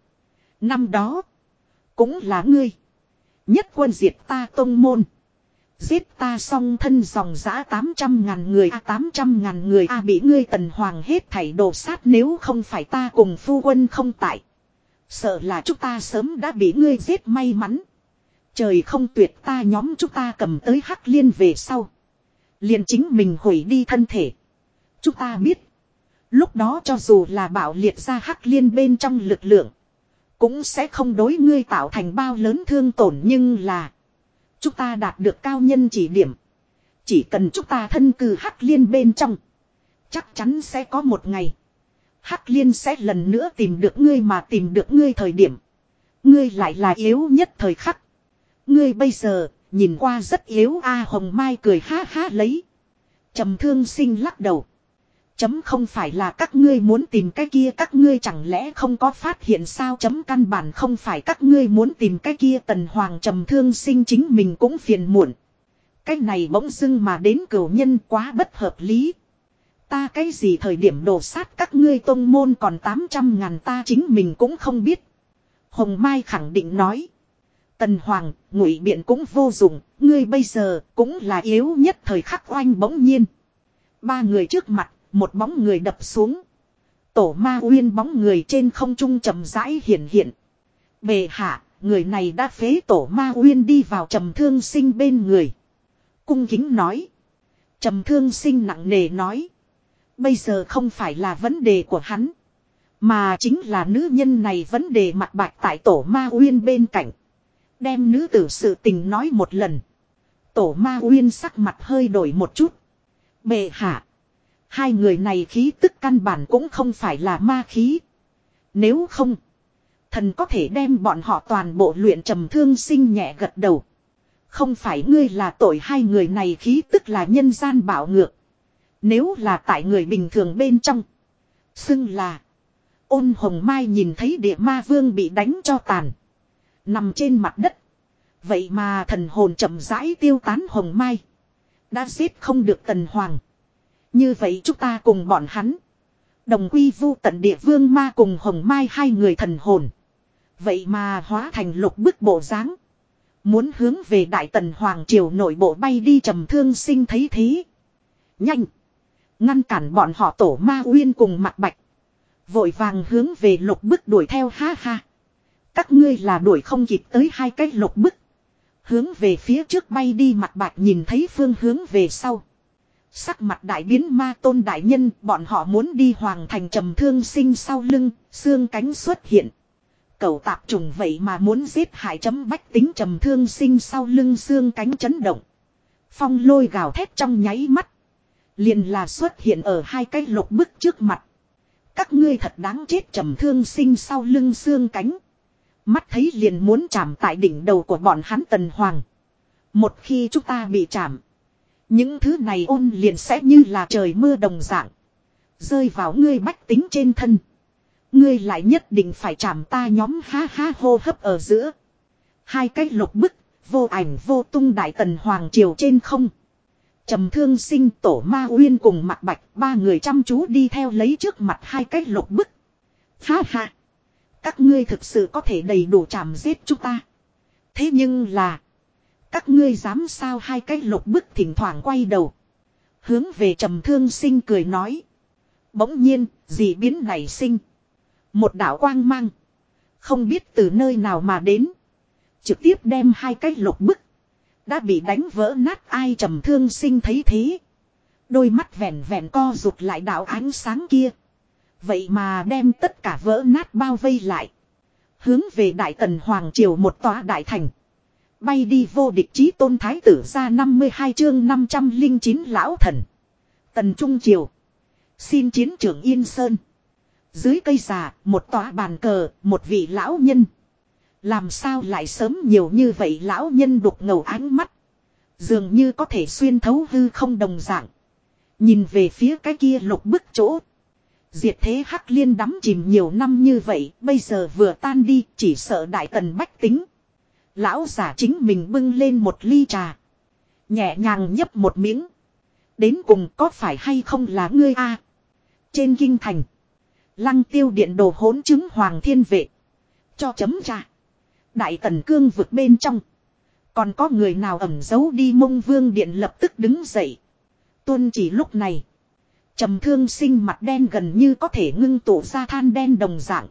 Năm đó. Cũng là ngươi. Nhất quân diệt ta tông môn. Giết ta song thân dòng giã 800 ngàn người a à, 800 ngàn người a bị ngươi tần hoàng hết thảy đổ sát nếu không phải ta cùng phu quân không tại. Sợ là chúng ta sớm đã bị ngươi giết may mắn. Trời không tuyệt ta nhóm chúng ta cầm tới hắc liên về sau. Liền chính mình hủy đi thân thể. Chúng ta biết. Lúc đó cho dù là bảo liệt ra hắc liên bên trong lực lượng. Cũng sẽ không đối ngươi tạo thành bao lớn thương tổn nhưng là. Chúng ta đạt được cao nhân chỉ điểm. Chỉ cần chúng ta thân cư hắc liên bên trong. Chắc chắn sẽ có một ngày. Hắc liên sẽ lần nữa tìm được ngươi mà tìm được ngươi thời điểm. Ngươi lại là yếu nhất thời khắc. Ngươi bây giờ, nhìn qua rất yếu a Hồng Mai cười ha ha lấy. trầm thương sinh lắc đầu. Chấm không phải là các ngươi muốn tìm cái kia các ngươi chẳng lẽ không có phát hiện sao chấm căn bản không phải các ngươi muốn tìm cái kia tần hoàng trầm thương sinh chính mình cũng phiền muộn. Cái này bỗng dưng mà đến cửu nhân quá bất hợp lý. Ta cái gì thời điểm đổ sát các ngươi tôn môn còn 800 ngàn ta chính mình cũng không biết. Hồng Mai khẳng định nói. Tần Hoàng, ngụy biện cũng vô dụng, ngươi bây giờ cũng là yếu nhất thời khắc oanh bỗng nhiên. Ba người trước mặt, một bóng người đập xuống. Tổ ma uyên bóng người trên không trung chậm rãi hiện hiện. Bề hạ, người này đã phế tổ ma uyên đi vào trầm thương sinh bên người. Cung kính nói. Trầm thương sinh nặng nề nói. Bây giờ không phải là vấn đề của hắn. Mà chính là nữ nhân này vấn đề mặt bạch tại tổ ma uyên bên cạnh. Đem nữ tử sự tình nói một lần. Tổ ma uyên sắc mặt hơi đổi một chút. Bệ hạ. Hai người này khí tức căn bản cũng không phải là ma khí. Nếu không. Thần có thể đem bọn họ toàn bộ luyện trầm thương sinh nhẹ gật đầu. Không phải ngươi là tội, hai người này khí tức là nhân gian bảo ngược. Nếu là tại người bình thường bên trong. Xưng là. Ôn hồng mai nhìn thấy địa ma vương bị đánh cho tàn. Nằm trên mặt đất. Vậy mà thần hồn chậm rãi tiêu tán hồng mai. Đã giết không được tần hoàng. Như vậy chúng ta cùng bọn hắn. Đồng quy vu tận địa vương ma cùng hồng mai hai người thần hồn. Vậy mà hóa thành lục bức bộ dáng Muốn hướng về đại tần hoàng triều nội bộ bay đi trầm thương sinh thấy thế. Nhanh. Ngăn cản bọn họ tổ ma uyên cùng mặt bạch. Vội vàng hướng về lục bức đuổi theo ha ha. Các ngươi là đuổi không kịp tới hai cái lục bức. Hướng về phía trước bay đi mặt bạch nhìn thấy phương hướng về sau. Sắc mặt đại biến ma tôn đại nhân bọn họ muốn đi hoàng thành trầm thương sinh sau lưng, xương cánh xuất hiện. Cầu tạp trùng vậy mà muốn giết hại chấm bách tính trầm thương sinh sau lưng xương cánh chấn động. Phong lôi gào thét trong nháy mắt. Liền là xuất hiện ở hai cái lục bức trước mặt. Các ngươi thật đáng chết trầm thương sinh sau lưng xương cánh. Mắt thấy liền muốn chạm tại đỉnh đầu của bọn hắn tần hoàng. Một khi chúng ta bị chạm. Những thứ này ôn liền sẽ như là trời mưa đồng dạng. Rơi vào ngươi bách tính trên thân. Ngươi lại nhất định phải chạm ta nhóm ha ha hô hấp ở giữa. Hai cái lục bức, vô ảnh vô tung đại tần hoàng triều trên không. trầm thương sinh tổ ma uyên cùng mặt bạch ba người chăm chú đi theo lấy trước mặt hai cái lục bức. Ha ha. Các ngươi thực sự có thể đầy đủ chạm giết chúng ta. Thế nhưng là. Các ngươi dám sao hai cái lục bức thỉnh thoảng quay đầu. Hướng về trầm thương sinh cười nói. Bỗng nhiên, dị biến nảy sinh. Một đạo quang mang. Không biết từ nơi nào mà đến. Trực tiếp đem hai cái lục bức. Đã bị đánh vỡ nát ai trầm thương sinh thấy thế. Đôi mắt vẹn vẹn co rụt lại đạo ánh sáng kia. Vậy mà đem tất cả vỡ nát bao vây lại. Hướng về Đại Tần Hoàng Triều một tòa đại thành. Bay đi vô địch chí tôn thái tử ra 52 chương 509 lão thần. Tần Trung Triều. Xin chiến trưởng Yên Sơn. Dưới cây già, một tòa bàn cờ, một vị lão nhân. Làm sao lại sớm nhiều như vậy lão nhân đục ngầu ánh mắt. Dường như có thể xuyên thấu hư không đồng dạng. Nhìn về phía cái kia lục bức chỗ. Diệt thế hắc liên đắm chìm nhiều năm như vậy, bây giờ vừa tan đi, chỉ sợ đại tần bách tính. Lão giả chính mình bưng lên một ly trà. Nhẹ nhàng nhấp một miếng. Đến cùng có phải hay không là ngươi a Trên kinh thành. Lăng tiêu điện đồ hỗn chứng hoàng thiên vệ. Cho chấm trà. Đại tần cương vượt bên trong. Còn có người nào ẩn giấu đi mông vương điện lập tức đứng dậy. Tuân chỉ lúc này. trầm thương sinh mặt đen gần như có thể ngưng tụ ra than đen đồng dạng.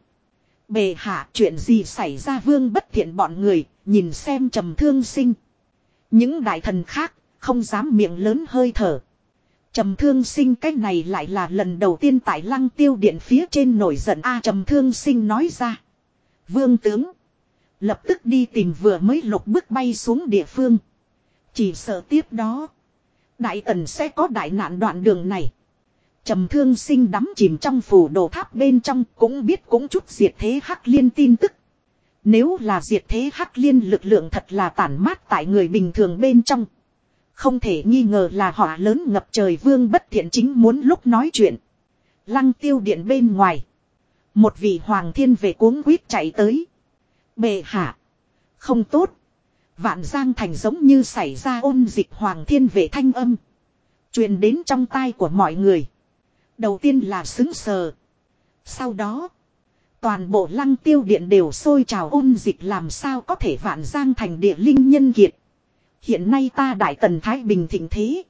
Bề hạ chuyện gì xảy ra vương bất thiện bọn người, nhìn xem trầm thương sinh. Những đại thần khác, không dám miệng lớn hơi thở. Trầm thương sinh cách này lại là lần đầu tiên tại lăng tiêu điện phía trên nổi giận a trầm thương sinh nói ra. Vương tướng. Lập tức đi tìm vừa mới lục bước bay xuống địa phương. Chỉ sợ tiếp đó. Đại tần sẽ có đại nạn đoạn đường này. Trầm thương sinh đắm chìm trong phủ đồ tháp bên trong, cũng biết cũng chút diệt thế hắc liên tin tức. Nếu là diệt thế hắc liên, lực lượng thật là tản mát tại người bình thường bên trong. Không thể nghi ngờ là họa lớn ngập trời vương bất thiện chính muốn lúc nói chuyện. Lăng tiêu điện bên ngoài. Một vị hoàng thiên về cuống quýt chạy tới. Bệ hạ. Không tốt. Vạn Giang Thành giống như xảy ra ôn dịch hoàng thiên vệ thanh âm. truyền đến trong tai của mọi người. Đầu tiên là xứng sờ. Sau đó. Toàn bộ lăng tiêu điện đều sôi trào ôn dịch làm sao có thể vạn giang thành địa linh nhân kiệt. Hiện nay ta đại tần Thái Bình thịnh thế.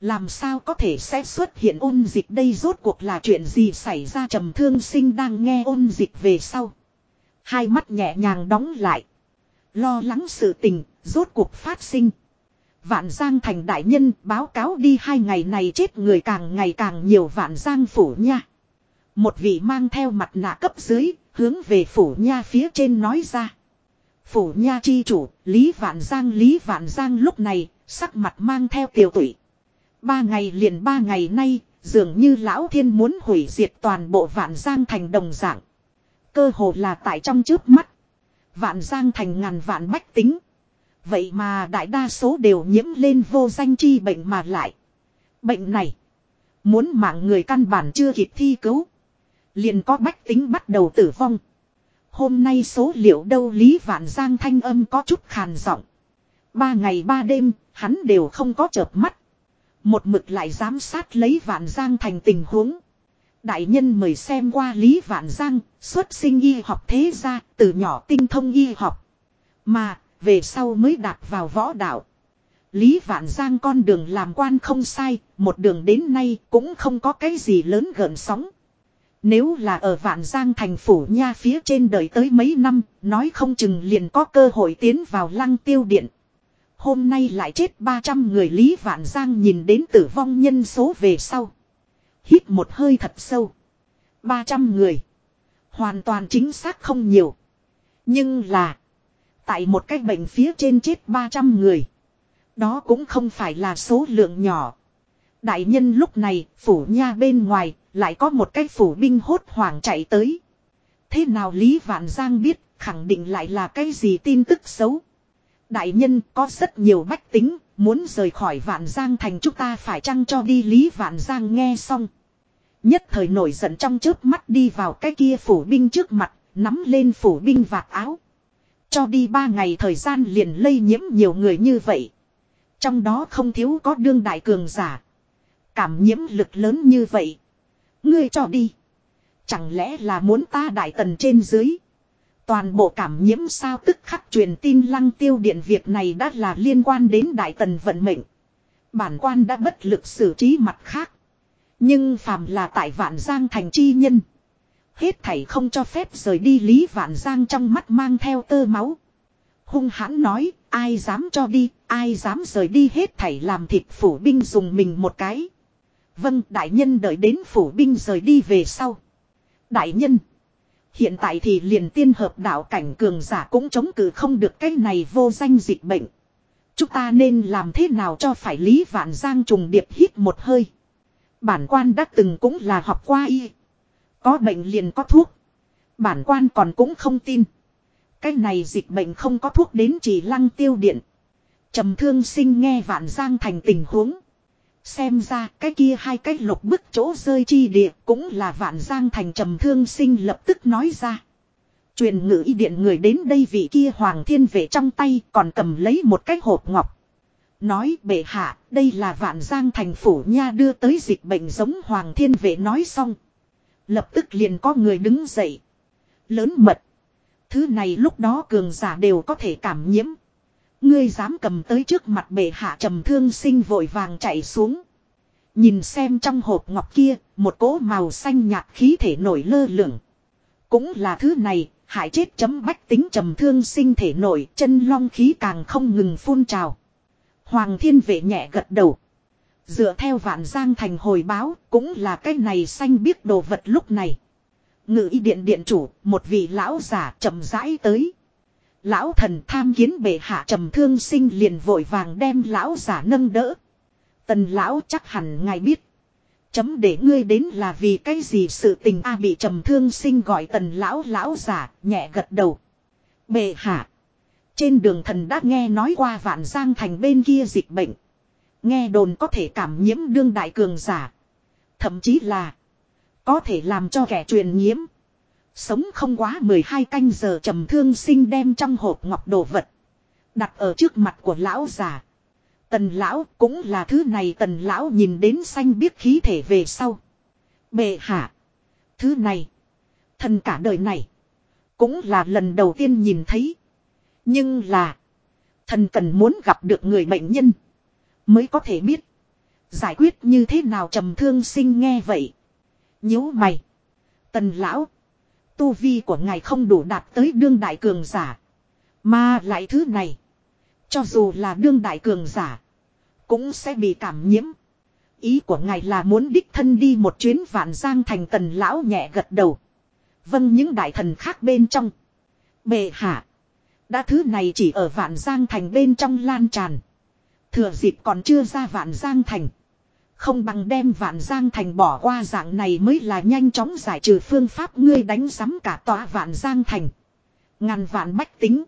Làm sao có thể sẽ xuất hiện ôn dịch đây rốt cuộc là chuyện gì xảy ra trầm thương sinh đang nghe ôn dịch về sau. Hai mắt nhẹ nhàng đóng lại. Lo lắng sự tình, rốt cuộc phát sinh. Vạn Giang thành đại nhân báo cáo đi hai ngày này chết người càng ngày càng nhiều Vạn Giang phủ nha. Một vị mang theo mặt nạ cấp dưới, hướng về phủ nha phía trên nói ra. Phủ nha chi chủ, Lý Vạn Giang Lý Vạn Giang lúc này, sắc mặt mang theo tiểu tụy. Ba ngày liền ba ngày nay, dường như lão thiên muốn hủy diệt toàn bộ Vạn Giang thành đồng dạng. Cơ hồ là tại trong trước mắt. Vạn Giang thành ngàn vạn bách tính. Vậy mà đại đa số đều nhiễm lên vô danh chi bệnh mà lại. Bệnh này. Muốn mạng người căn bản chưa kịp thi cứu. Liền có bách tính bắt đầu tử vong. Hôm nay số liệu đâu Lý Vạn Giang thanh âm có chút khàn giọng. Ba ngày ba đêm, hắn đều không có chợp mắt. Một mực lại giám sát lấy Vạn Giang thành tình huống. Đại nhân mời xem qua Lý Vạn Giang, xuất sinh y học thế gia, từ nhỏ tinh thông y học. Mà, về sau mới đạp vào võ đạo. Lý Vạn Giang con đường làm quan không sai, một đường đến nay cũng không có cái gì lớn gợn sóng. Nếu là ở Vạn Giang thành phủ nha phía trên đời tới mấy năm, nói không chừng liền có cơ hội tiến vào lăng tiêu điện. Hôm nay lại chết 300 người Lý Vạn Giang nhìn đến tử vong nhân số về sau. Hít một hơi thật sâu. 300 người. Hoàn toàn chính xác không nhiều. Nhưng là. Tại một cái bệnh phía trên chết 300 người. Đó cũng không phải là số lượng nhỏ. Đại nhân lúc này, phủ nha bên ngoài, lại có một cái phủ binh hốt hoảng chạy tới. Thế nào Lý Vạn Giang biết, khẳng định lại là cái gì tin tức xấu. Đại nhân có rất nhiều bách tính, muốn rời khỏi Vạn Giang thành chúng ta phải chăng cho đi Lý Vạn Giang nghe xong. Nhất thời nổi giận trong chớp mắt đi vào cái kia phủ binh trước mặt, nắm lên phủ binh vạt áo. Cho đi ba ngày thời gian liền lây nhiễm nhiều người như vậy. Trong đó không thiếu có đương đại cường giả. Cảm nhiễm lực lớn như vậy. Ngươi cho đi. Chẳng lẽ là muốn ta đại tần trên dưới. Toàn bộ cảm nhiễm sao tức khắc truyền tin lăng tiêu điện việc này đã là liên quan đến đại tần vận mệnh. Bản quan đã bất lực xử trí mặt khác. Nhưng phàm là tại vạn giang thành chi nhân. Hết thảy không cho phép rời đi Lý Vạn Giang trong mắt mang theo tơ máu. Hung hãn nói, ai dám cho đi, ai dám rời đi hết thảy làm thịt phủ binh dùng mình một cái. Vâng, đại nhân đợi đến phủ binh rời đi về sau. Đại nhân, hiện tại thì liền tiên hợp đạo cảnh cường giả cũng chống cự không được cái này vô danh dịch bệnh. Chúng ta nên làm thế nào cho phải Lý Vạn Giang trùng điệp hít một hơi. Bản quan đã từng cũng là học qua y. Có bệnh liền có thuốc. Bản quan còn cũng không tin. Cái này dịch bệnh không có thuốc đến chỉ lăng tiêu điện. trầm thương sinh nghe Vạn Giang thành tình huống. Xem ra cái kia hai cái lục bức chỗ rơi chi địa cũng là Vạn Giang thành trầm thương sinh lập tức nói ra. Truyền ngữ y điện người đến đây vị kia hoàng thiên vệ trong tay còn cầm lấy một cái hộp ngọc. Nói bệ hạ, đây là vạn giang thành phủ nha đưa tới dịch bệnh giống hoàng thiên vệ nói xong. Lập tức liền có người đứng dậy. Lớn mật. Thứ này lúc đó cường giả đều có thể cảm nhiễm. Ngươi dám cầm tới trước mặt bệ hạ trầm thương sinh vội vàng chạy xuống. Nhìn xem trong hộp ngọc kia, một cỗ màu xanh nhạt khí thể nổi lơ lửng. Cũng là thứ này, hại chết chấm bách tính trầm thương sinh thể nổi, chân long khí càng không ngừng phun trào. Hoàng thiên vệ nhẹ gật đầu. Dựa theo vạn giang thành hồi báo, cũng là cái này xanh biết đồ vật lúc này. Ngự y điện điện chủ, một vị lão giả chậm rãi tới. Lão thần tham kiến bệ hạ trầm thương sinh liền vội vàng đem lão giả nâng đỡ. Tần lão chắc hẳn ngài biết. Chấm để ngươi đến là vì cái gì sự tình a bị trầm thương sinh gọi tần lão lão giả, nhẹ gật đầu. Bệ hạ. Trên đường thần đã nghe nói qua vạn giang thành bên kia dịch bệnh. Nghe đồn có thể cảm nhiễm đương đại cường giả. Thậm chí là có thể làm cho kẻ truyền nhiễm. Sống không quá 12 canh giờ trầm thương sinh đem trong hộp ngọc đồ vật. Đặt ở trước mặt của lão già. Tần lão cũng là thứ này, tần lão nhìn đến xanh biết khí thể về sau. Bệ hạ. Thứ này. Thần cả đời này. Cũng là lần đầu tiên nhìn thấy. Nhưng là. Thần cần muốn gặp được người bệnh nhân. Mới có thể biết. Giải quyết như thế nào trầm thương sinh nghe vậy. nhíu mày. Tần lão. Tu vi của ngài không đủ đạt tới đương đại cường giả. Mà lại thứ này. Cho dù là đương đại cường giả. Cũng sẽ bị cảm nhiễm. Ý của ngài là muốn đích thân đi một chuyến vạn giang thành tần lão nhẹ gật đầu. Vâng những đại thần khác bên trong. Bệ hạ. Đã thứ này chỉ ở vạn giang thành bên trong lan tràn. Thừa dịp còn chưa ra vạn giang thành. Không bằng đem vạn giang thành bỏ qua dạng này mới là nhanh chóng giải trừ phương pháp ngươi đánh sắm cả tòa vạn giang thành. Ngàn vạn bách tính.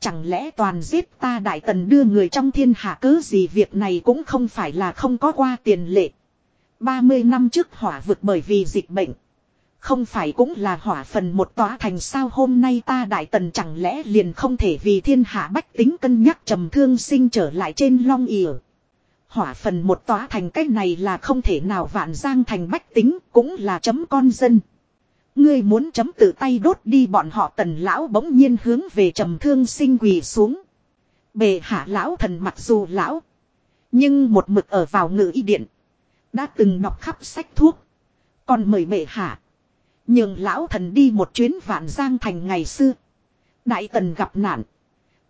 Chẳng lẽ toàn giết ta đại tần đưa người trong thiên hạ cớ gì việc này cũng không phải là không có qua tiền lệ. 30 năm trước hỏa vực bởi vì dịch bệnh. Không phải cũng là hỏa phần một tòa thành sao hôm nay ta đại tần chẳng lẽ liền không thể vì thiên hạ bách tính cân nhắc trầm thương sinh trở lại trên long ỉa. Hỏa phần một tòa thành cách này là không thể nào vạn giang thành bách tính, cũng là chấm con dân. Ngươi muốn chấm tự tay đốt đi bọn họ tần lão bỗng nhiên hướng về trầm thương sinh quỳ xuống. Bề hạ lão thần mặc dù lão. Nhưng một mực ở vào ngự y điện. Đã từng đọc khắp sách thuốc. Còn mời bệ hạ. Nhường lão thần đi một chuyến vạn giang thành ngày xưa. Đại tần gặp nạn.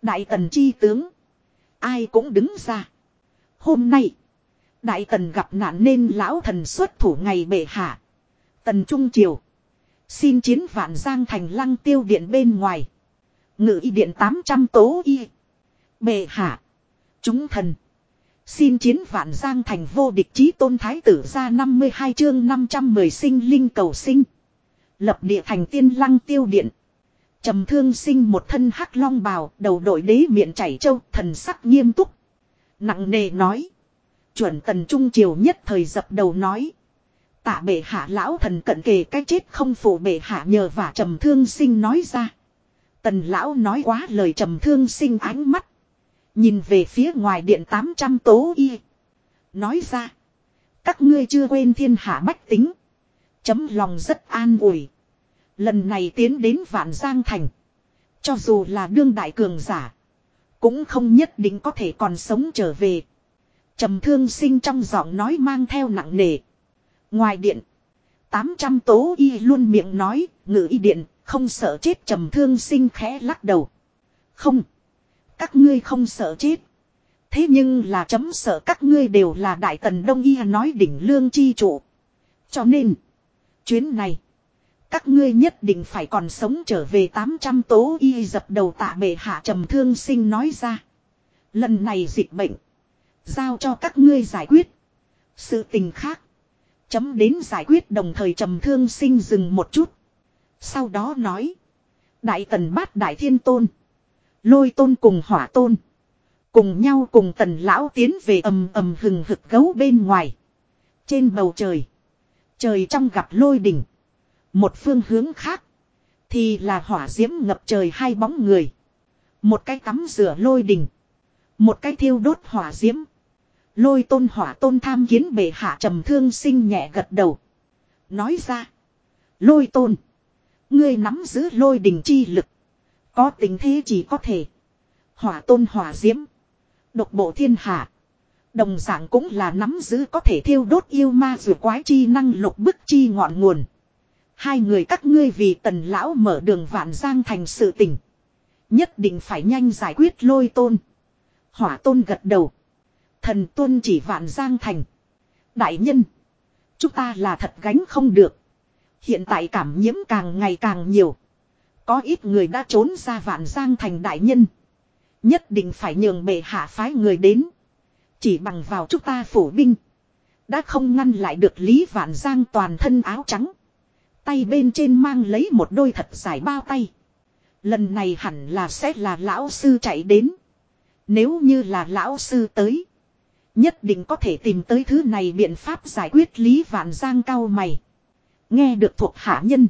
Đại tần chi tướng. Ai cũng đứng ra. Hôm nay. Đại tần gặp nạn nên lão thần xuất thủ ngày bệ hạ. Tần Trung Triều. Xin chiến vạn giang thành lăng tiêu điện bên ngoài. Ngự y điện 800 tố y. Bệ hạ. Chúng thần. Xin chiến vạn giang thành vô địch chí tôn thái tử ra 52 chương 510 sinh linh cầu sinh. Lập địa thành tiên lăng tiêu điện. trầm thương sinh một thân hắc long bào, đầu đội đế miệng chảy châu, thần sắc nghiêm túc. Nặng nề nói. Chuẩn tần trung triều nhất thời dập đầu nói. Tạ bệ hạ lão thần cận kề cái chết không phụ bệ hạ nhờ và trầm thương sinh nói ra. Tần lão nói quá lời trầm thương sinh ánh mắt. Nhìn về phía ngoài điện 800 tố y. Nói ra. Các ngươi chưa quên thiên hạ bách tính. Chấm lòng rất an ủi. Lần này tiến đến Vạn Giang Thành. Cho dù là đương đại cường giả. Cũng không nhất định có thể còn sống trở về. trầm thương sinh trong giọng nói mang theo nặng nề. Ngoài điện. 800 tố y luôn miệng nói. Ngự y điện. Không sợ chết trầm thương sinh khẽ lắc đầu. Không. Các ngươi không sợ chết. Thế nhưng là chấm sợ các ngươi đều là đại tần đông y nói đỉnh lương chi trụ. Cho nên. Chuyến này. Các ngươi nhất định phải còn sống trở về 800 tố y dập đầu tạ bệ hạ trầm thương sinh nói ra. Lần này dịch bệnh. Giao cho các ngươi giải quyết. Sự tình khác. Chấm đến giải quyết đồng thời trầm thương sinh dừng một chút. Sau đó nói. Đại tần bát đại thiên tôn. Lôi tôn cùng hỏa tôn. Cùng nhau cùng tần lão tiến về ầm ầm hừng hực gấu bên ngoài. Trên bầu trời. Trời trong gặp lôi đỉnh. Một phương hướng khác. Thì là hỏa diễm ngập trời hai bóng người. Một cái tắm rửa lôi đỉnh. Một cái thiêu đốt hỏa diễm. Lôi tôn hỏa tôn tham kiến bệ hạ trầm thương sinh nhẹ gật đầu. Nói ra. Lôi tôn. Ngươi nắm giữ lôi đình chi lực. Có tình thế chỉ có thể. Hỏa tôn hỏa diễm. Độc bộ thiên hạ. Đồng dạng cũng là nắm giữ có thể thiêu đốt yêu ma rửa quái chi năng lục bức chi ngọn nguồn. Hai người các ngươi vì tần lão mở đường vạn giang thành sự tình. Nhất định phải nhanh giải quyết lôi tôn. Hỏa tôn gật đầu. Thần tôn chỉ vạn giang thành. Đại nhân. Chúng ta là thật gánh không được. Hiện tại cảm nhiễm càng ngày càng nhiều. Có ít người đã trốn ra vạn giang thành đại nhân. Nhất định phải nhường bệ hạ phái người đến. Chỉ bằng vào chúng ta phủ binh. Đã không ngăn lại được Lý Vạn Giang toàn thân áo trắng. Tay bên trên mang lấy một đôi thật dài bao tay. Lần này hẳn là sẽ là lão sư chạy đến. Nếu như là lão sư tới. Nhất định có thể tìm tới thứ này biện pháp giải quyết Lý Vạn Giang cao mày. Nghe được thuộc hạ nhân.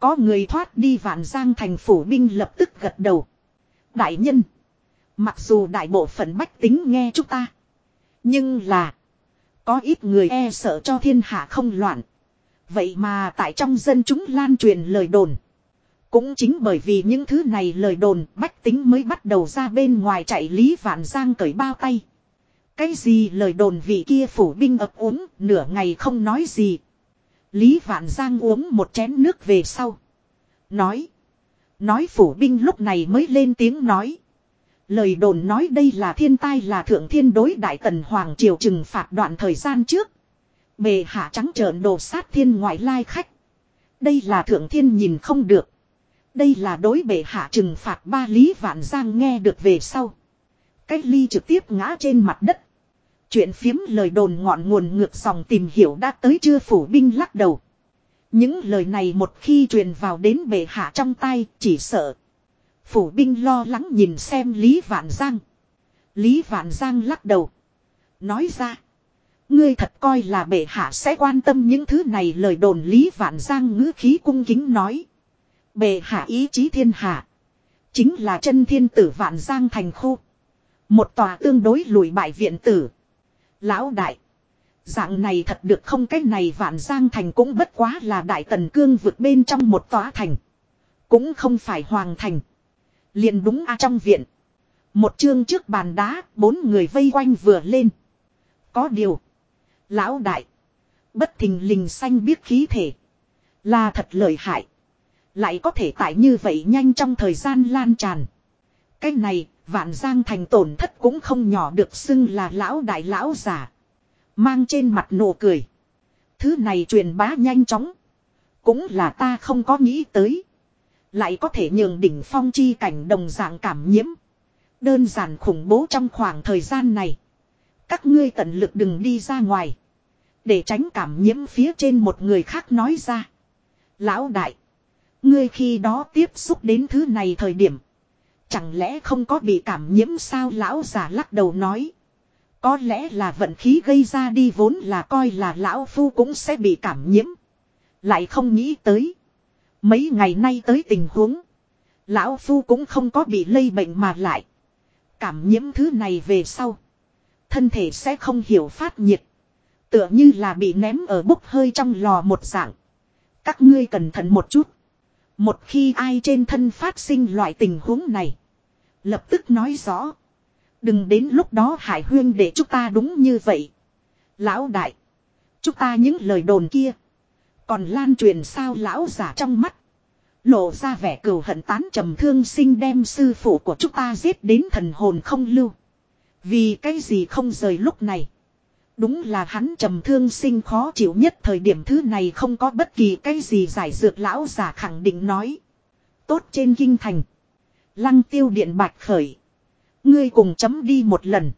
Có người thoát đi Vạn Giang thành phủ binh lập tức gật đầu. Đại nhân. Mặc dù đại bộ phận bách tính nghe chúng ta. Nhưng là. Có ít người e sợ cho thiên hạ không loạn. Vậy mà tại trong dân chúng lan truyền lời đồn. Cũng chính bởi vì những thứ này lời đồn, bách tính mới bắt đầu ra bên ngoài chạy Lý Vạn Giang cởi bao tay. Cái gì lời đồn vị kia phủ binh ập uống, nửa ngày không nói gì. Lý Vạn Giang uống một chén nước về sau. Nói. Nói phủ binh lúc này mới lên tiếng nói. Lời đồn nói đây là thiên tai là thượng thiên đối đại tần hoàng triều trừng phạt đoạn thời gian trước. Bề hạ trắng trợn đồ sát thiên ngoại lai khách. Đây là thượng thiên nhìn không được. Đây là đối bệ hạ trừng phạt ba lý vạn giang nghe được về sau. Cách ly trực tiếp ngã trên mặt đất. Chuyện phiếm lời đồn ngọn nguồn ngược dòng tìm hiểu đã tới chưa phủ binh lắc đầu. Những lời này một khi truyền vào đến bệ hạ trong tay chỉ sợ. Phủ binh lo lắng nhìn xem Lý Vạn Giang. Lý Vạn Giang lắc đầu. Nói ra. Ngươi thật coi là bệ hạ sẽ quan tâm những thứ này lời đồn Lý Vạn Giang ngữ khí cung kính nói. Bệ hạ ý chí thiên hạ. Chính là chân thiên tử Vạn Giang thành khu. Một tòa tương đối lùi bại viện tử. Lão đại. Dạng này thật được không cái này Vạn Giang thành cũng bất quá là đại tần cương vượt bên trong một tòa thành. Cũng không phải hoàng thành liền đúng a trong viện. Một chương trước bàn đá, bốn người vây quanh vừa lên. Có điều. Lão đại. Bất thình lình xanh biết khí thể. Là thật lợi hại. Lại có thể tại như vậy nhanh trong thời gian lan tràn. Cái này, vạn giang thành tổn thất cũng không nhỏ được xưng là lão đại lão giả. Mang trên mặt nụ cười. Thứ này truyền bá nhanh chóng. Cũng là ta không có nghĩ tới. Lại có thể nhường đỉnh phong chi cảnh đồng dạng cảm nhiễm. Đơn giản khủng bố trong khoảng thời gian này. Các ngươi tận lực đừng đi ra ngoài. Để tránh cảm nhiễm phía trên một người khác nói ra. Lão đại. Ngươi khi đó tiếp xúc đến thứ này thời điểm. Chẳng lẽ không có bị cảm nhiễm sao lão giả lắc đầu nói. Có lẽ là vận khí gây ra đi vốn là coi là lão phu cũng sẽ bị cảm nhiễm. Lại không nghĩ tới. Mấy ngày nay tới tình huống. Lão phu cũng không có bị lây bệnh mà lại. Cảm nhiễm thứ này về sau. Thân thể sẽ không hiểu phát nhiệt. Tựa như là bị ném ở bốc hơi trong lò một dạng. Các ngươi cẩn thận một chút. Một khi ai trên thân phát sinh loại tình huống này. Lập tức nói rõ. Đừng đến lúc đó hải huyên để chúng ta đúng như vậy. Lão đại. Chúng ta những lời đồn kia. Còn lan truyền sao lão giả trong mắt. Lộ ra vẻ cừu hận tán trầm thương sinh đem sư phụ của chúng ta giết đến thần hồn không lưu. Vì cái gì không rời lúc này. Đúng là hắn trầm thương sinh khó chịu nhất thời điểm thứ này không có bất kỳ cái gì giải dược lão giả khẳng định nói. Tốt trên kinh thành. Lăng tiêu điện bạch khởi. Ngươi cùng chấm đi một lần.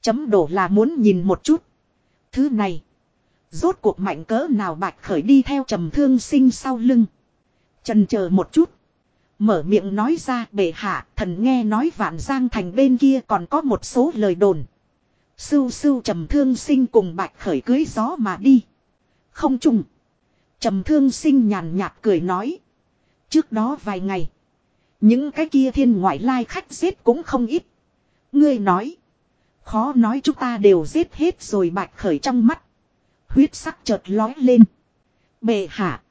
Chấm đổ là muốn nhìn một chút. Thứ này. Rốt cuộc mạnh cỡ nào bạch khởi đi theo trầm thương sinh sau lưng. Trần chờ một chút. Mở miệng nói ra, bệ hạ, thần nghe nói vạn giang thành bên kia còn có một số lời đồn. Sưu sưu trầm thương sinh cùng bạch khởi cưới gió mà đi. Không trùng. Trầm thương sinh nhàn nhạt cười nói. Trước đó vài ngày. Những cái kia thiên ngoại lai khách giết cũng không ít. Ngươi nói. Khó nói chúng ta đều giết hết rồi bạch khởi trong mắt. Huyết sắc chợt lói lên. Bệ hạ.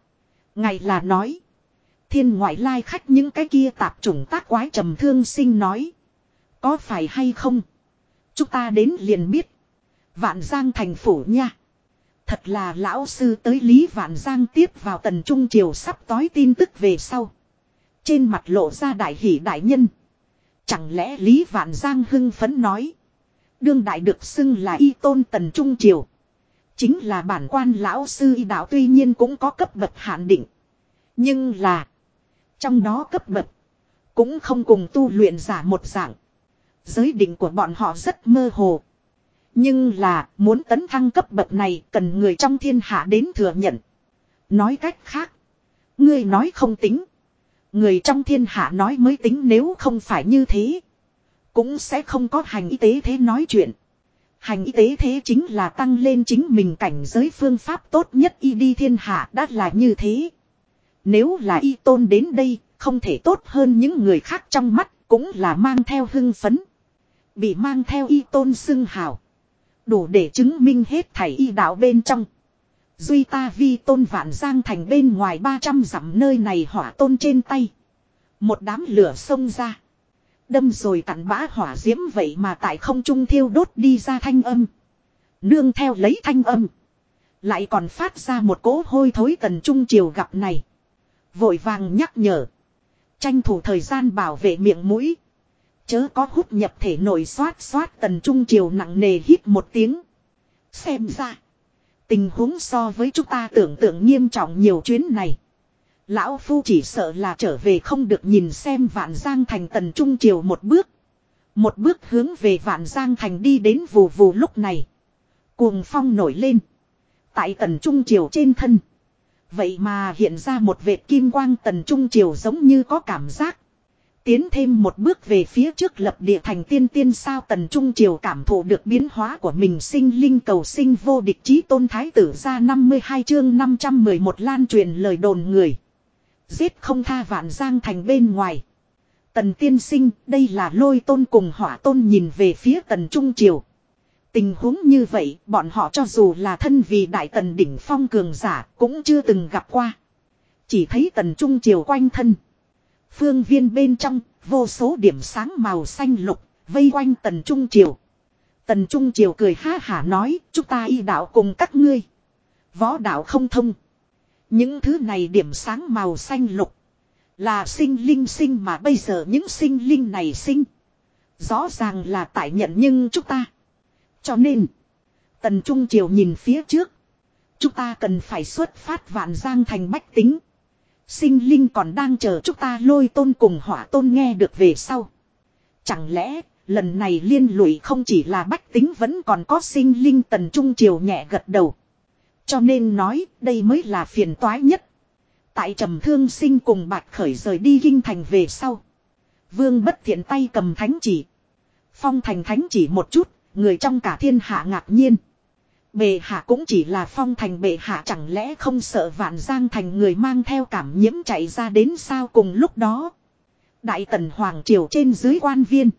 Ngày là nói. Thiên ngoại lai khách những cái kia tạp chủng tác quái trầm thương sinh nói. Có phải hay không? Chúng ta đến liền biết. Vạn Giang thành phủ nha. Thật là lão sư tới Lý Vạn Giang tiếp vào tần trung triều sắp tối tin tức về sau. Trên mặt lộ ra đại hỷ đại nhân. Chẳng lẽ Lý Vạn Giang hưng phấn nói. Đương đại được xưng là y tôn tần trung triều. Chính là bản quan lão sư y đạo tuy nhiên cũng có cấp bậc hạn định. Nhưng là. Trong đó cấp bậc. Cũng không cùng tu luyện giả một dạng. Giới định của bọn họ rất mơ hồ. Nhưng là, muốn tấn thăng cấp bậc này cần người trong thiên hạ đến thừa nhận. Nói cách khác. Ngươi nói không tính. Người trong thiên hạ nói mới tính nếu không phải như thế. Cũng sẽ không có hành y tế thế nói chuyện. Hành y tế thế chính là tăng lên chính mình cảnh giới phương pháp tốt nhất y đi thiên hạ đã là như thế. Nếu là y tôn đến đây, không thể tốt hơn những người khác trong mắt, cũng là mang theo hưng phấn. Bị mang theo y tôn xưng hào. Đủ để chứng minh hết thảy y đạo bên trong. Duy ta vi tôn vạn giang thành bên ngoài 300 dặm nơi này hỏa tôn trên tay. Một đám lửa xông ra. Đâm rồi cặn bã hỏa diễm vậy mà tại không trung thiêu đốt đi ra thanh âm. Nương theo lấy thanh âm. Lại còn phát ra một cỗ hôi thối tần trung triều gặp này. Vội vàng nhắc nhở. Tranh thủ thời gian bảo vệ miệng mũi. Chớ có hút nhập thể nổi xoát xoát tần trung triều nặng nề hít một tiếng. Xem ra. Tình huống so với chúng ta tưởng tượng nghiêm trọng nhiều chuyến này. Lão Phu chỉ sợ là trở về không được nhìn xem vạn giang thành tần trung triều một bước. Một bước hướng về vạn giang thành đi đến vù vù lúc này. Cuồng phong nổi lên. Tại tần trung triều trên thân. Vậy mà hiện ra một vệt kim quang tần trung triều giống như có cảm giác. Tiến thêm một bước về phía trước lập địa thành tiên tiên sao tần trung triều cảm thụ được biến hóa của mình sinh linh cầu sinh vô địch chí tôn thái tử ra 52 chương 511 lan truyền lời đồn người. Giết không tha vạn giang thành bên ngoài. Tần tiên sinh đây là lôi tôn cùng hỏa tôn nhìn về phía tần trung triều. Tình huống như vậy bọn họ cho dù là thân vì đại tần đỉnh phong cường giả cũng chưa từng gặp qua. Chỉ thấy tần trung triều quanh thân. Phương viên bên trong, vô số điểm sáng màu xanh lục, vây quanh tần trung triều. Tần trung triều cười ha hả nói, chúng ta y đạo cùng các ngươi. Võ đạo không thông. Những thứ này điểm sáng màu xanh lục. Là sinh linh sinh mà bây giờ những sinh linh này sinh. Rõ ràng là tại nhận nhưng chúng ta. Cho nên. Tần Trung Triều nhìn phía trước. Chúng ta cần phải xuất phát vạn giang thành bách tính. Sinh linh còn đang chờ chúng ta lôi tôn cùng hỏa tôn nghe được về sau. Chẳng lẽ, lần này liên lụy không chỉ là bách tính vẫn còn có sinh linh tần trung triều nhẹ gật đầu. Cho nên nói đây mới là phiền toái nhất. Tại trầm thương sinh cùng bạch khởi rời đi kinh thành về sau. Vương bất thiện tay cầm thánh chỉ. Phong thành thánh chỉ một chút, người trong cả thiên hạ ngạc nhiên. Bệ hạ cũng chỉ là phong thành bệ hạ chẳng lẽ không sợ vạn giang thành người mang theo cảm nhiễm chạy ra đến sao cùng lúc đó. Đại tần Hoàng Triều trên dưới quan viên.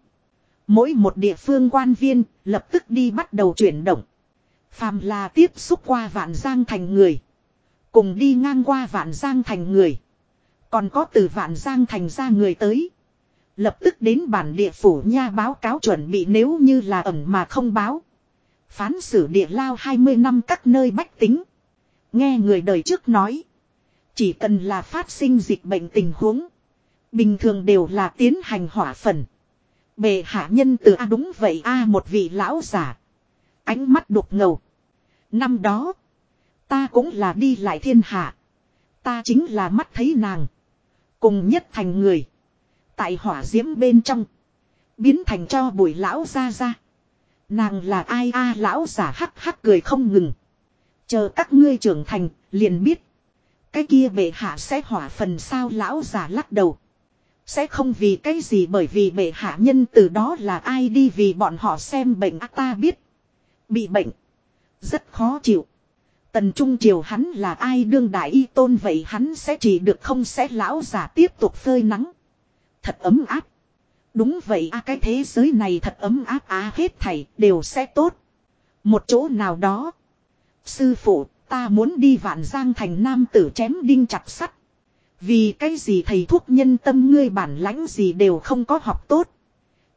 Mỗi một địa phương quan viên lập tức đi bắt đầu chuyển động. Phàm là tiếp xúc qua vạn giang thành người. Cùng đi ngang qua vạn giang thành người. Còn có từ vạn giang thành ra người tới. Lập tức đến bản địa phủ nha báo cáo chuẩn bị nếu như là ẩn mà không báo. Phán xử địa lao 20 năm các nơi bách tính. Nghe người đời trước nói. Chỉ cần là phát sinh dịch bệnh tình huống. Bình thường đều là tiến hành hỏa phần. Bề hạ nhân từ, A, đúng vậy, A, một vị lão giả. Ánh mắt đục ngầu. Năm đó. Ta cũng là đi lại thiên hạ. Ta chính là mắt thấy nàng. Cùng nhất thành người. Tại hỏa diễm bên trong. Biến thành cho bụi lão ra ra. Nàng là ai a lão giả hắc hắc cười không ngừng. Chờ các ngươi trưởng thành, liền biết. Cái kia bệ hạ sẽ hỏa phần sao lão giả lắc đầu. Sẽ không vì cái gì bởi vì bệ hạ nhân từ đó là ai đi vì bọn họ xem bệnh à, ta biết. Bị bệnh. Rất khó chịu. Tần Trung Triều hắn là ai đương đại y tôn vậy hắn sẽ chỉ được không sẽ lão giả tiếp tục phơi nắng. Thật ấm áp. Đúng vậy a, cái thế giới này thật ấm áp á hết thảy đều sẽ tốt. Một chỗ nào đó. Sư phụ, ta muốn đi vạn giang thành nam tử chém đinh chặt sắt. Vì cái gì thầy thuốc nhân tâm ngươi bản lãnh gì đều không có học tốt.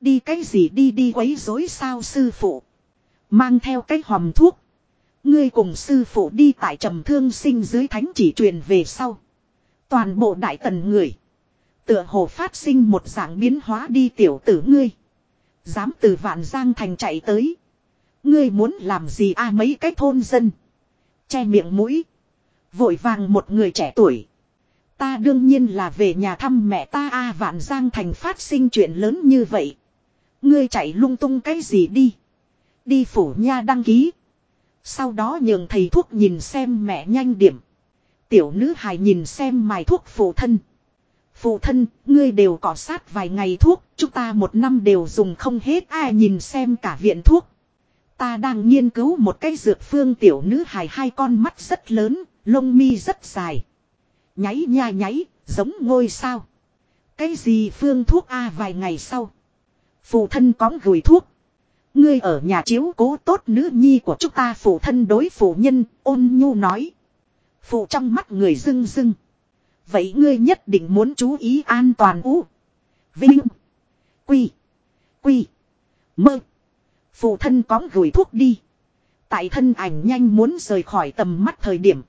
Đi cái gì đi đi quấy rối sao sư phụ. Mang theo cái hòm thuốc. Ngươi cùng sư phụ đi tại trầm thương sinh dưới thánh chỉ truyền về sau. Toàn bộ đại tần người. Tựa hồ phát sinh một dạng biến hóa đi tiểu tử ngươi. Dám từ vạn giang thành chạy tới. Ngươi muốn làm gì a mấy cái thôn dân. Che miệng mũi. Vội vàng một người trẻ tuổi. Ta đương nhiên là về nhà thăm mẹ ta a vạn giang thành phát sinh chuyện lớn như vậy. Ngươi chạy lung tung cái gì đi. Đi phủ nha đăng ký. Sau đó nhường thầy thuốc nhìn xem mẹ nhanh điểm. Tiểu nữ hài nhìn xem mài thuốc phụ thân. Phụ thân, ngươi đều cỏ sát vài ngày thuốc, chúng ta một năm đều dùng không hết ai nhìn xem cả viện thuốc. Ta đang nghiên cứu một cái dược phương tiểu nữ hài hai con mắt rất lớn, lông mi rất dài. Nháy nha nháy, giống ngôi sao. Cái gì phương thuốc A vài ngày sau. Phụ thân có gửi thuốc. Ngươi ở nhà chiếu cố tốt nữ nhi của chúng ta phụ thân đối phụ nhân, ôn nhu nói. Phụ trong mắt người rưng rưng. Vậy ngươi nhất định muốn chú ý an toàn ú. Vinh. Quy. Quy. Mơ. Phụ thân có gửi thuốc đi. Tại thân ảnh nhanh muốn rời khỏi tầm mắt thời điểm.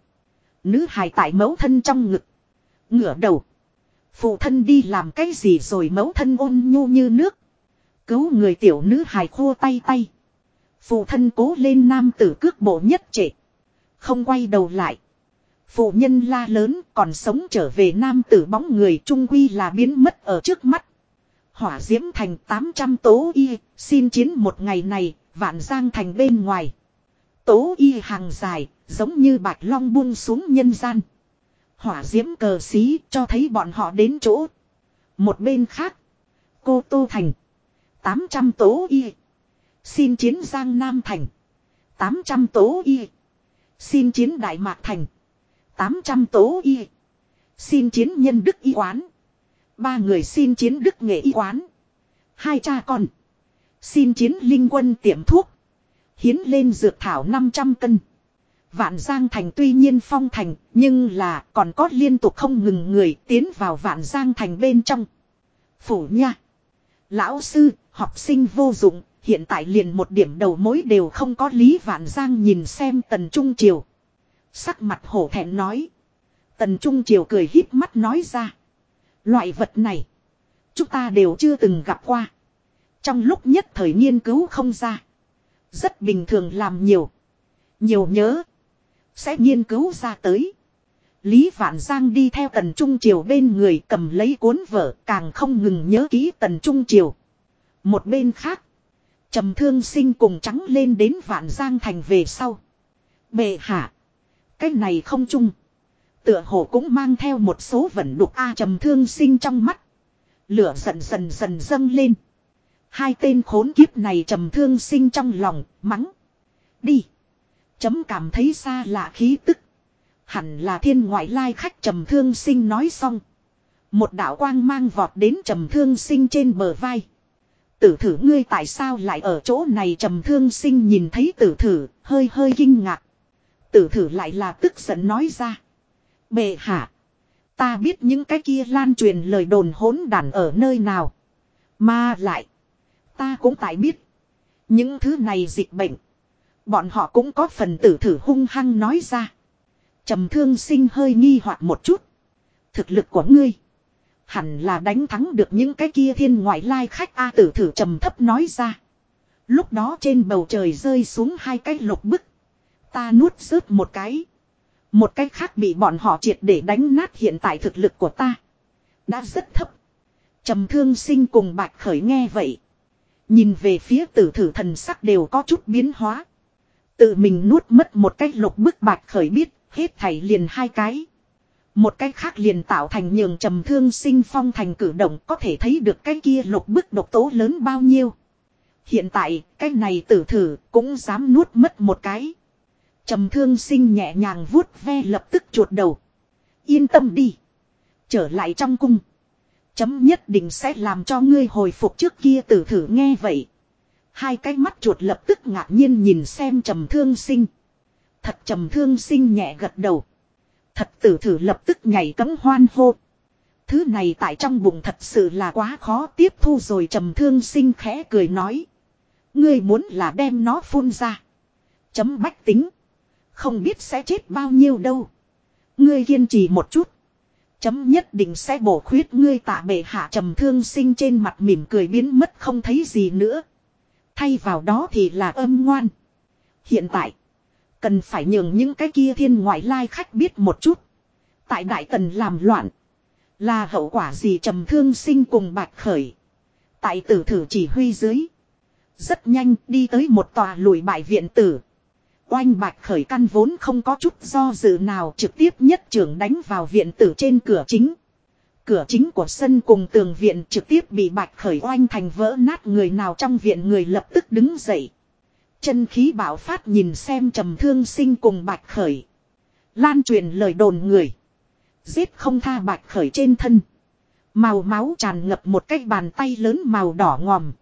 Nữ hài tại mẫu thân trong ngực. Ngửa đầu. Phụ thân đi làm cái gì rồi mẫu thân ôn nhu như nước. Cứu người tiểu nữ hài khô tay tay. Phụ thân cố lên nam tử cước bộ nhất trệ. Không quay đầu lại. Phụ nhân la lớn còn sống trở về nam tử bóng người trung quy là biến mất ở trước mắt. Hỏa diễm thành 800 tố y, xin chiến một ngày này, vạn giang thành bên ngoài. Tố y hàng dài, giống như bạch long buông xuống nhân gian. Hỏa diễm cờ xí cho thấy bọn họ đến chỗ. Một bên khác, cô Tô Thành. 800 tố y. Xin chiến Giang Nam Thành. 800 tố y. Xin chiến Đại Mạc Thành. 800 tố y. Xin chiến nhân đức y quán. Ba người xin chiến đức nghệ y quán. Hai cha con. Xin chiến linh quân tiệm thuốc. Hiến lên dược thảo 500 cân. Vạn Giang Thành tuy nhiên phong thành, nhưng là còn có liên tục không ngừng người tiến vào Vạn Giang Thành bên trong. Phủ nha. Lão sư, học sinh vô dụng, hiện tại liền một điểm đầu mối đều không có Lý Vạn Giang nhìn xem Tần Trung Triều. Sắc mặt hổ thẹn nói. Tần Trung Triều cười híp mắt nói ra. Loại vật này. Chúng ta đều chưa từng gặp qua. Trong lúc nhất thời nghiên cứu không ra. Rất bình thường làm nhiều. Nhiều nhớ. Sẽ nghiên cứu ra tới. Lý Vạn Giang đi theo Tần Trung Triều bên người cầm lấy cuốn vở càng không ngừng nhớ ký Tần Trung Triều. Một bên khác. trầm thương sinh cùng trắng lên đến Vạn Giang thành về sau. Bệ hạ. Cái này không chung. Tựa hồ cũng mang theo một số vận đục A trầm thương sinh trong mắt. Lửa dần dần dần dâng lên. Hai tên khốn kiếp này trầm thương sinh trong lòng, mắng. Đi. Chấm cảm thấy xa lạ khí tức. Hẳn là thiên ngoại lai khách trầm thương sinh nói xong. Một đạo quang mang vọt đến trầm thương sinh trên bờ vai. Tử thử ngươi tại sao lại ở chỗ này trầm thương sinh nhìn thấy tử thử, hơi hơi kinh ngạc. Tử thử lại là tức giận nói ra. Bệ hạ. Ta biết những cái kia lan truyền lời đồn hỗn đản ở nơi nào. Mà lại. Ta cũng tại biết. Những thứ này dịch bệnh. Bọn họ cũng có phần tử thử hung hăng nói ra. trầm thương sinh hơi nghi hoặc một chút. Thực lực của ngươi. Hẳn là đánh thắng được những cái kia thiên ngoại lai khách A tử thử trầm thấp nói ra. Lúc đó trên bầu trời rơi xuống hai cái lục bức. Ta nuốt rớt một cái. Một cái khác bị bọn họ triệt để đánh nát hiện tại thực lực của ta. Đã rất thấp. trầm thương sinh cùng bạch khởi nghe vậy. Nhìn về phía tử thử thần sắc đều có chút biến hóa. Tự mình nuốt mất một cái lục bức bạch khởi biết, hết thảy liền hai cái. Một cái khác liền tạo thành nhường trầm thương sinh phong thành cử động có thể thấy được cái kia lục bức độc tố lớn bao nhiêu. Hiện tại, cái này tử thử cũng dám nuốt mất một cái. Trầm thương sinh nhẹ nhàng vuốt ve lập tức chuột đầu. Yên tâm đi. Trở lại trong cung. Chấm nhất định sẽ làm cho ngươi hồi phục trước kia tử thử nghe vậy. Hai cái mắt chuột lập tức ngạc nhiên nhìn xem trầm thương sinh. Thật trầm thương sinh nhẹ gật đầu. Thật tử thử lập tức nhảy cấm hoan hô. Thứ này tại trong bụng thật sự là quá khó tiếp thu rồi trầm thương sinh khẽ cười nói. Ngươi muốn là đem nó phun ra. Chấm bách tính. Không biết sẽ chết bao nhiêu đâu. Ngươi kiên trì một chút. Chấm nhất định sẽ bổ khuyết ngươi tạ bệ hạ trầm thương sinh trên mặt mỉm cười biến mất không thấy gì nữa. Thay vào đó thì là âm ngoan. Hiện tại. Cần phải nhường những cái kia thiên ngoại lai khách biết một chút. Tại Đại Tần làm loạn. Là hậu quả gì trầm thương sinh cùng bạch khởi. Tại tử thử chỉ huy dưới. Rất nhanh đi tới một tòa lùi bại viện tử. Oanh bạch khởi căn vốn không có chút do dự nào trực tiếp nhất trưởng đánh vào viện tử trên cửa chính. Cửa chính của sân cùng tường viện trực tiếp bị bạch khởi oanh thành vỡ nát người nào trong viện người lập tức đứng dậy. Chân khí bảo phát nhìn xem trầm thương sinh cùng bạch khởi. Lan truyền lời đồn người. Giết không tha bạch khởi trên thân. Màu máu tràn ngập một cái bàn tay lớn màu đỏ ngòm.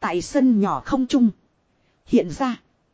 Tại sân nhỏ không trung. Hiện ra.